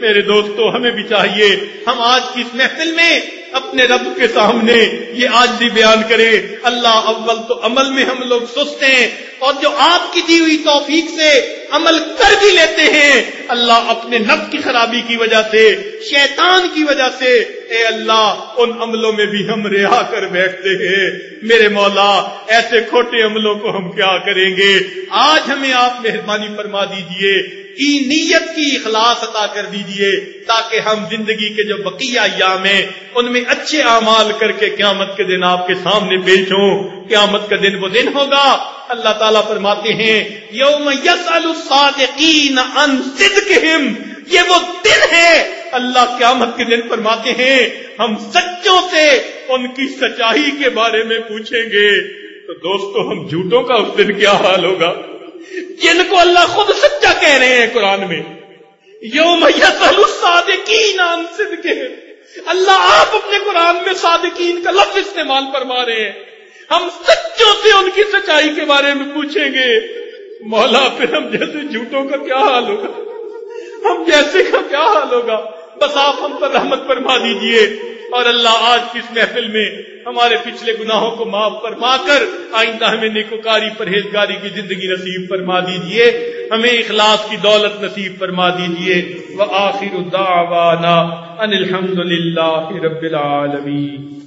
میرے دوستوں ہمیں بھی چاہیے۔ ہم آج کی اس محفل میں اپنے رب کے سامنے یہ آج بھی بیان کرے، اللہ اول تو عمل میں ہم لوگ سست ہیں اور جو آپ کی دی ہوئی توفیق سے عمل کر بھی لیتے ہیں، اللہ اپنے نب کی خرابی کی وجہ سے، شیطان کی وجہ سے، اے اللہ، ان عملوں میں بھی ہم رہا کر بیٹھتے ہیں۔ میرے مولا، ایسے کھوٹے عملوں کو ہم کیا کریں گے؟ آج ہمیں آپ مہربانی فرما دیجیے، کی نیت کی اخلاص عطا کر دیجیے، تاکہ ہم زندگی کے جو بقیہ ایام ہیں، ان میں اچھے اعمال کر کے قیامت کے دن آپ کے سامنے پیش ہوں۔ قیامت کا دن وہ دن ہوگا۔ اللہ تعالیٰ فرماتے ہیں، یوم الصادقین ان صدقہم، یہ وہ دن ہے اللہ قیامت کے دن فرماتے ہیں، ہم سچوں سے ان کی سچائی کے بارے میں پوچھیں گے۔ تو دوستو، ہم جھوٹوں کا اس دن کیا حال ہوگا؟ جن کو اللہ خود سچا کہہ رہے ہیں قرآن میں، یوم صادقین عن صدقہ اللہ آپ اپنے قرآن میں صادقین کا لفظ استعمال فرما رہے ہیں۔ ہم سچوں سے ان کی سچائی کے بارے میں پوچھیں گے، مولا پھر ہم جیسے جھوٹوں کا کیا حال ہوگا؟ ہم جیسے کا کیا حال ہوگا؟ بس آپ ہم پر رحمت فرما دیجیے اور اللہ آج کی اس محفل میں ہمارے پچھلے گناہوں کو معاف فرما کر آئندہ ہمیں نیکوکاری پرہیزگاری کی زندگی نصیب فرما دیجیے ہمیں اخلاص کی دولت نصیب فرما دیجیے وہ آخر ان الحمد للہ رب العالمین۔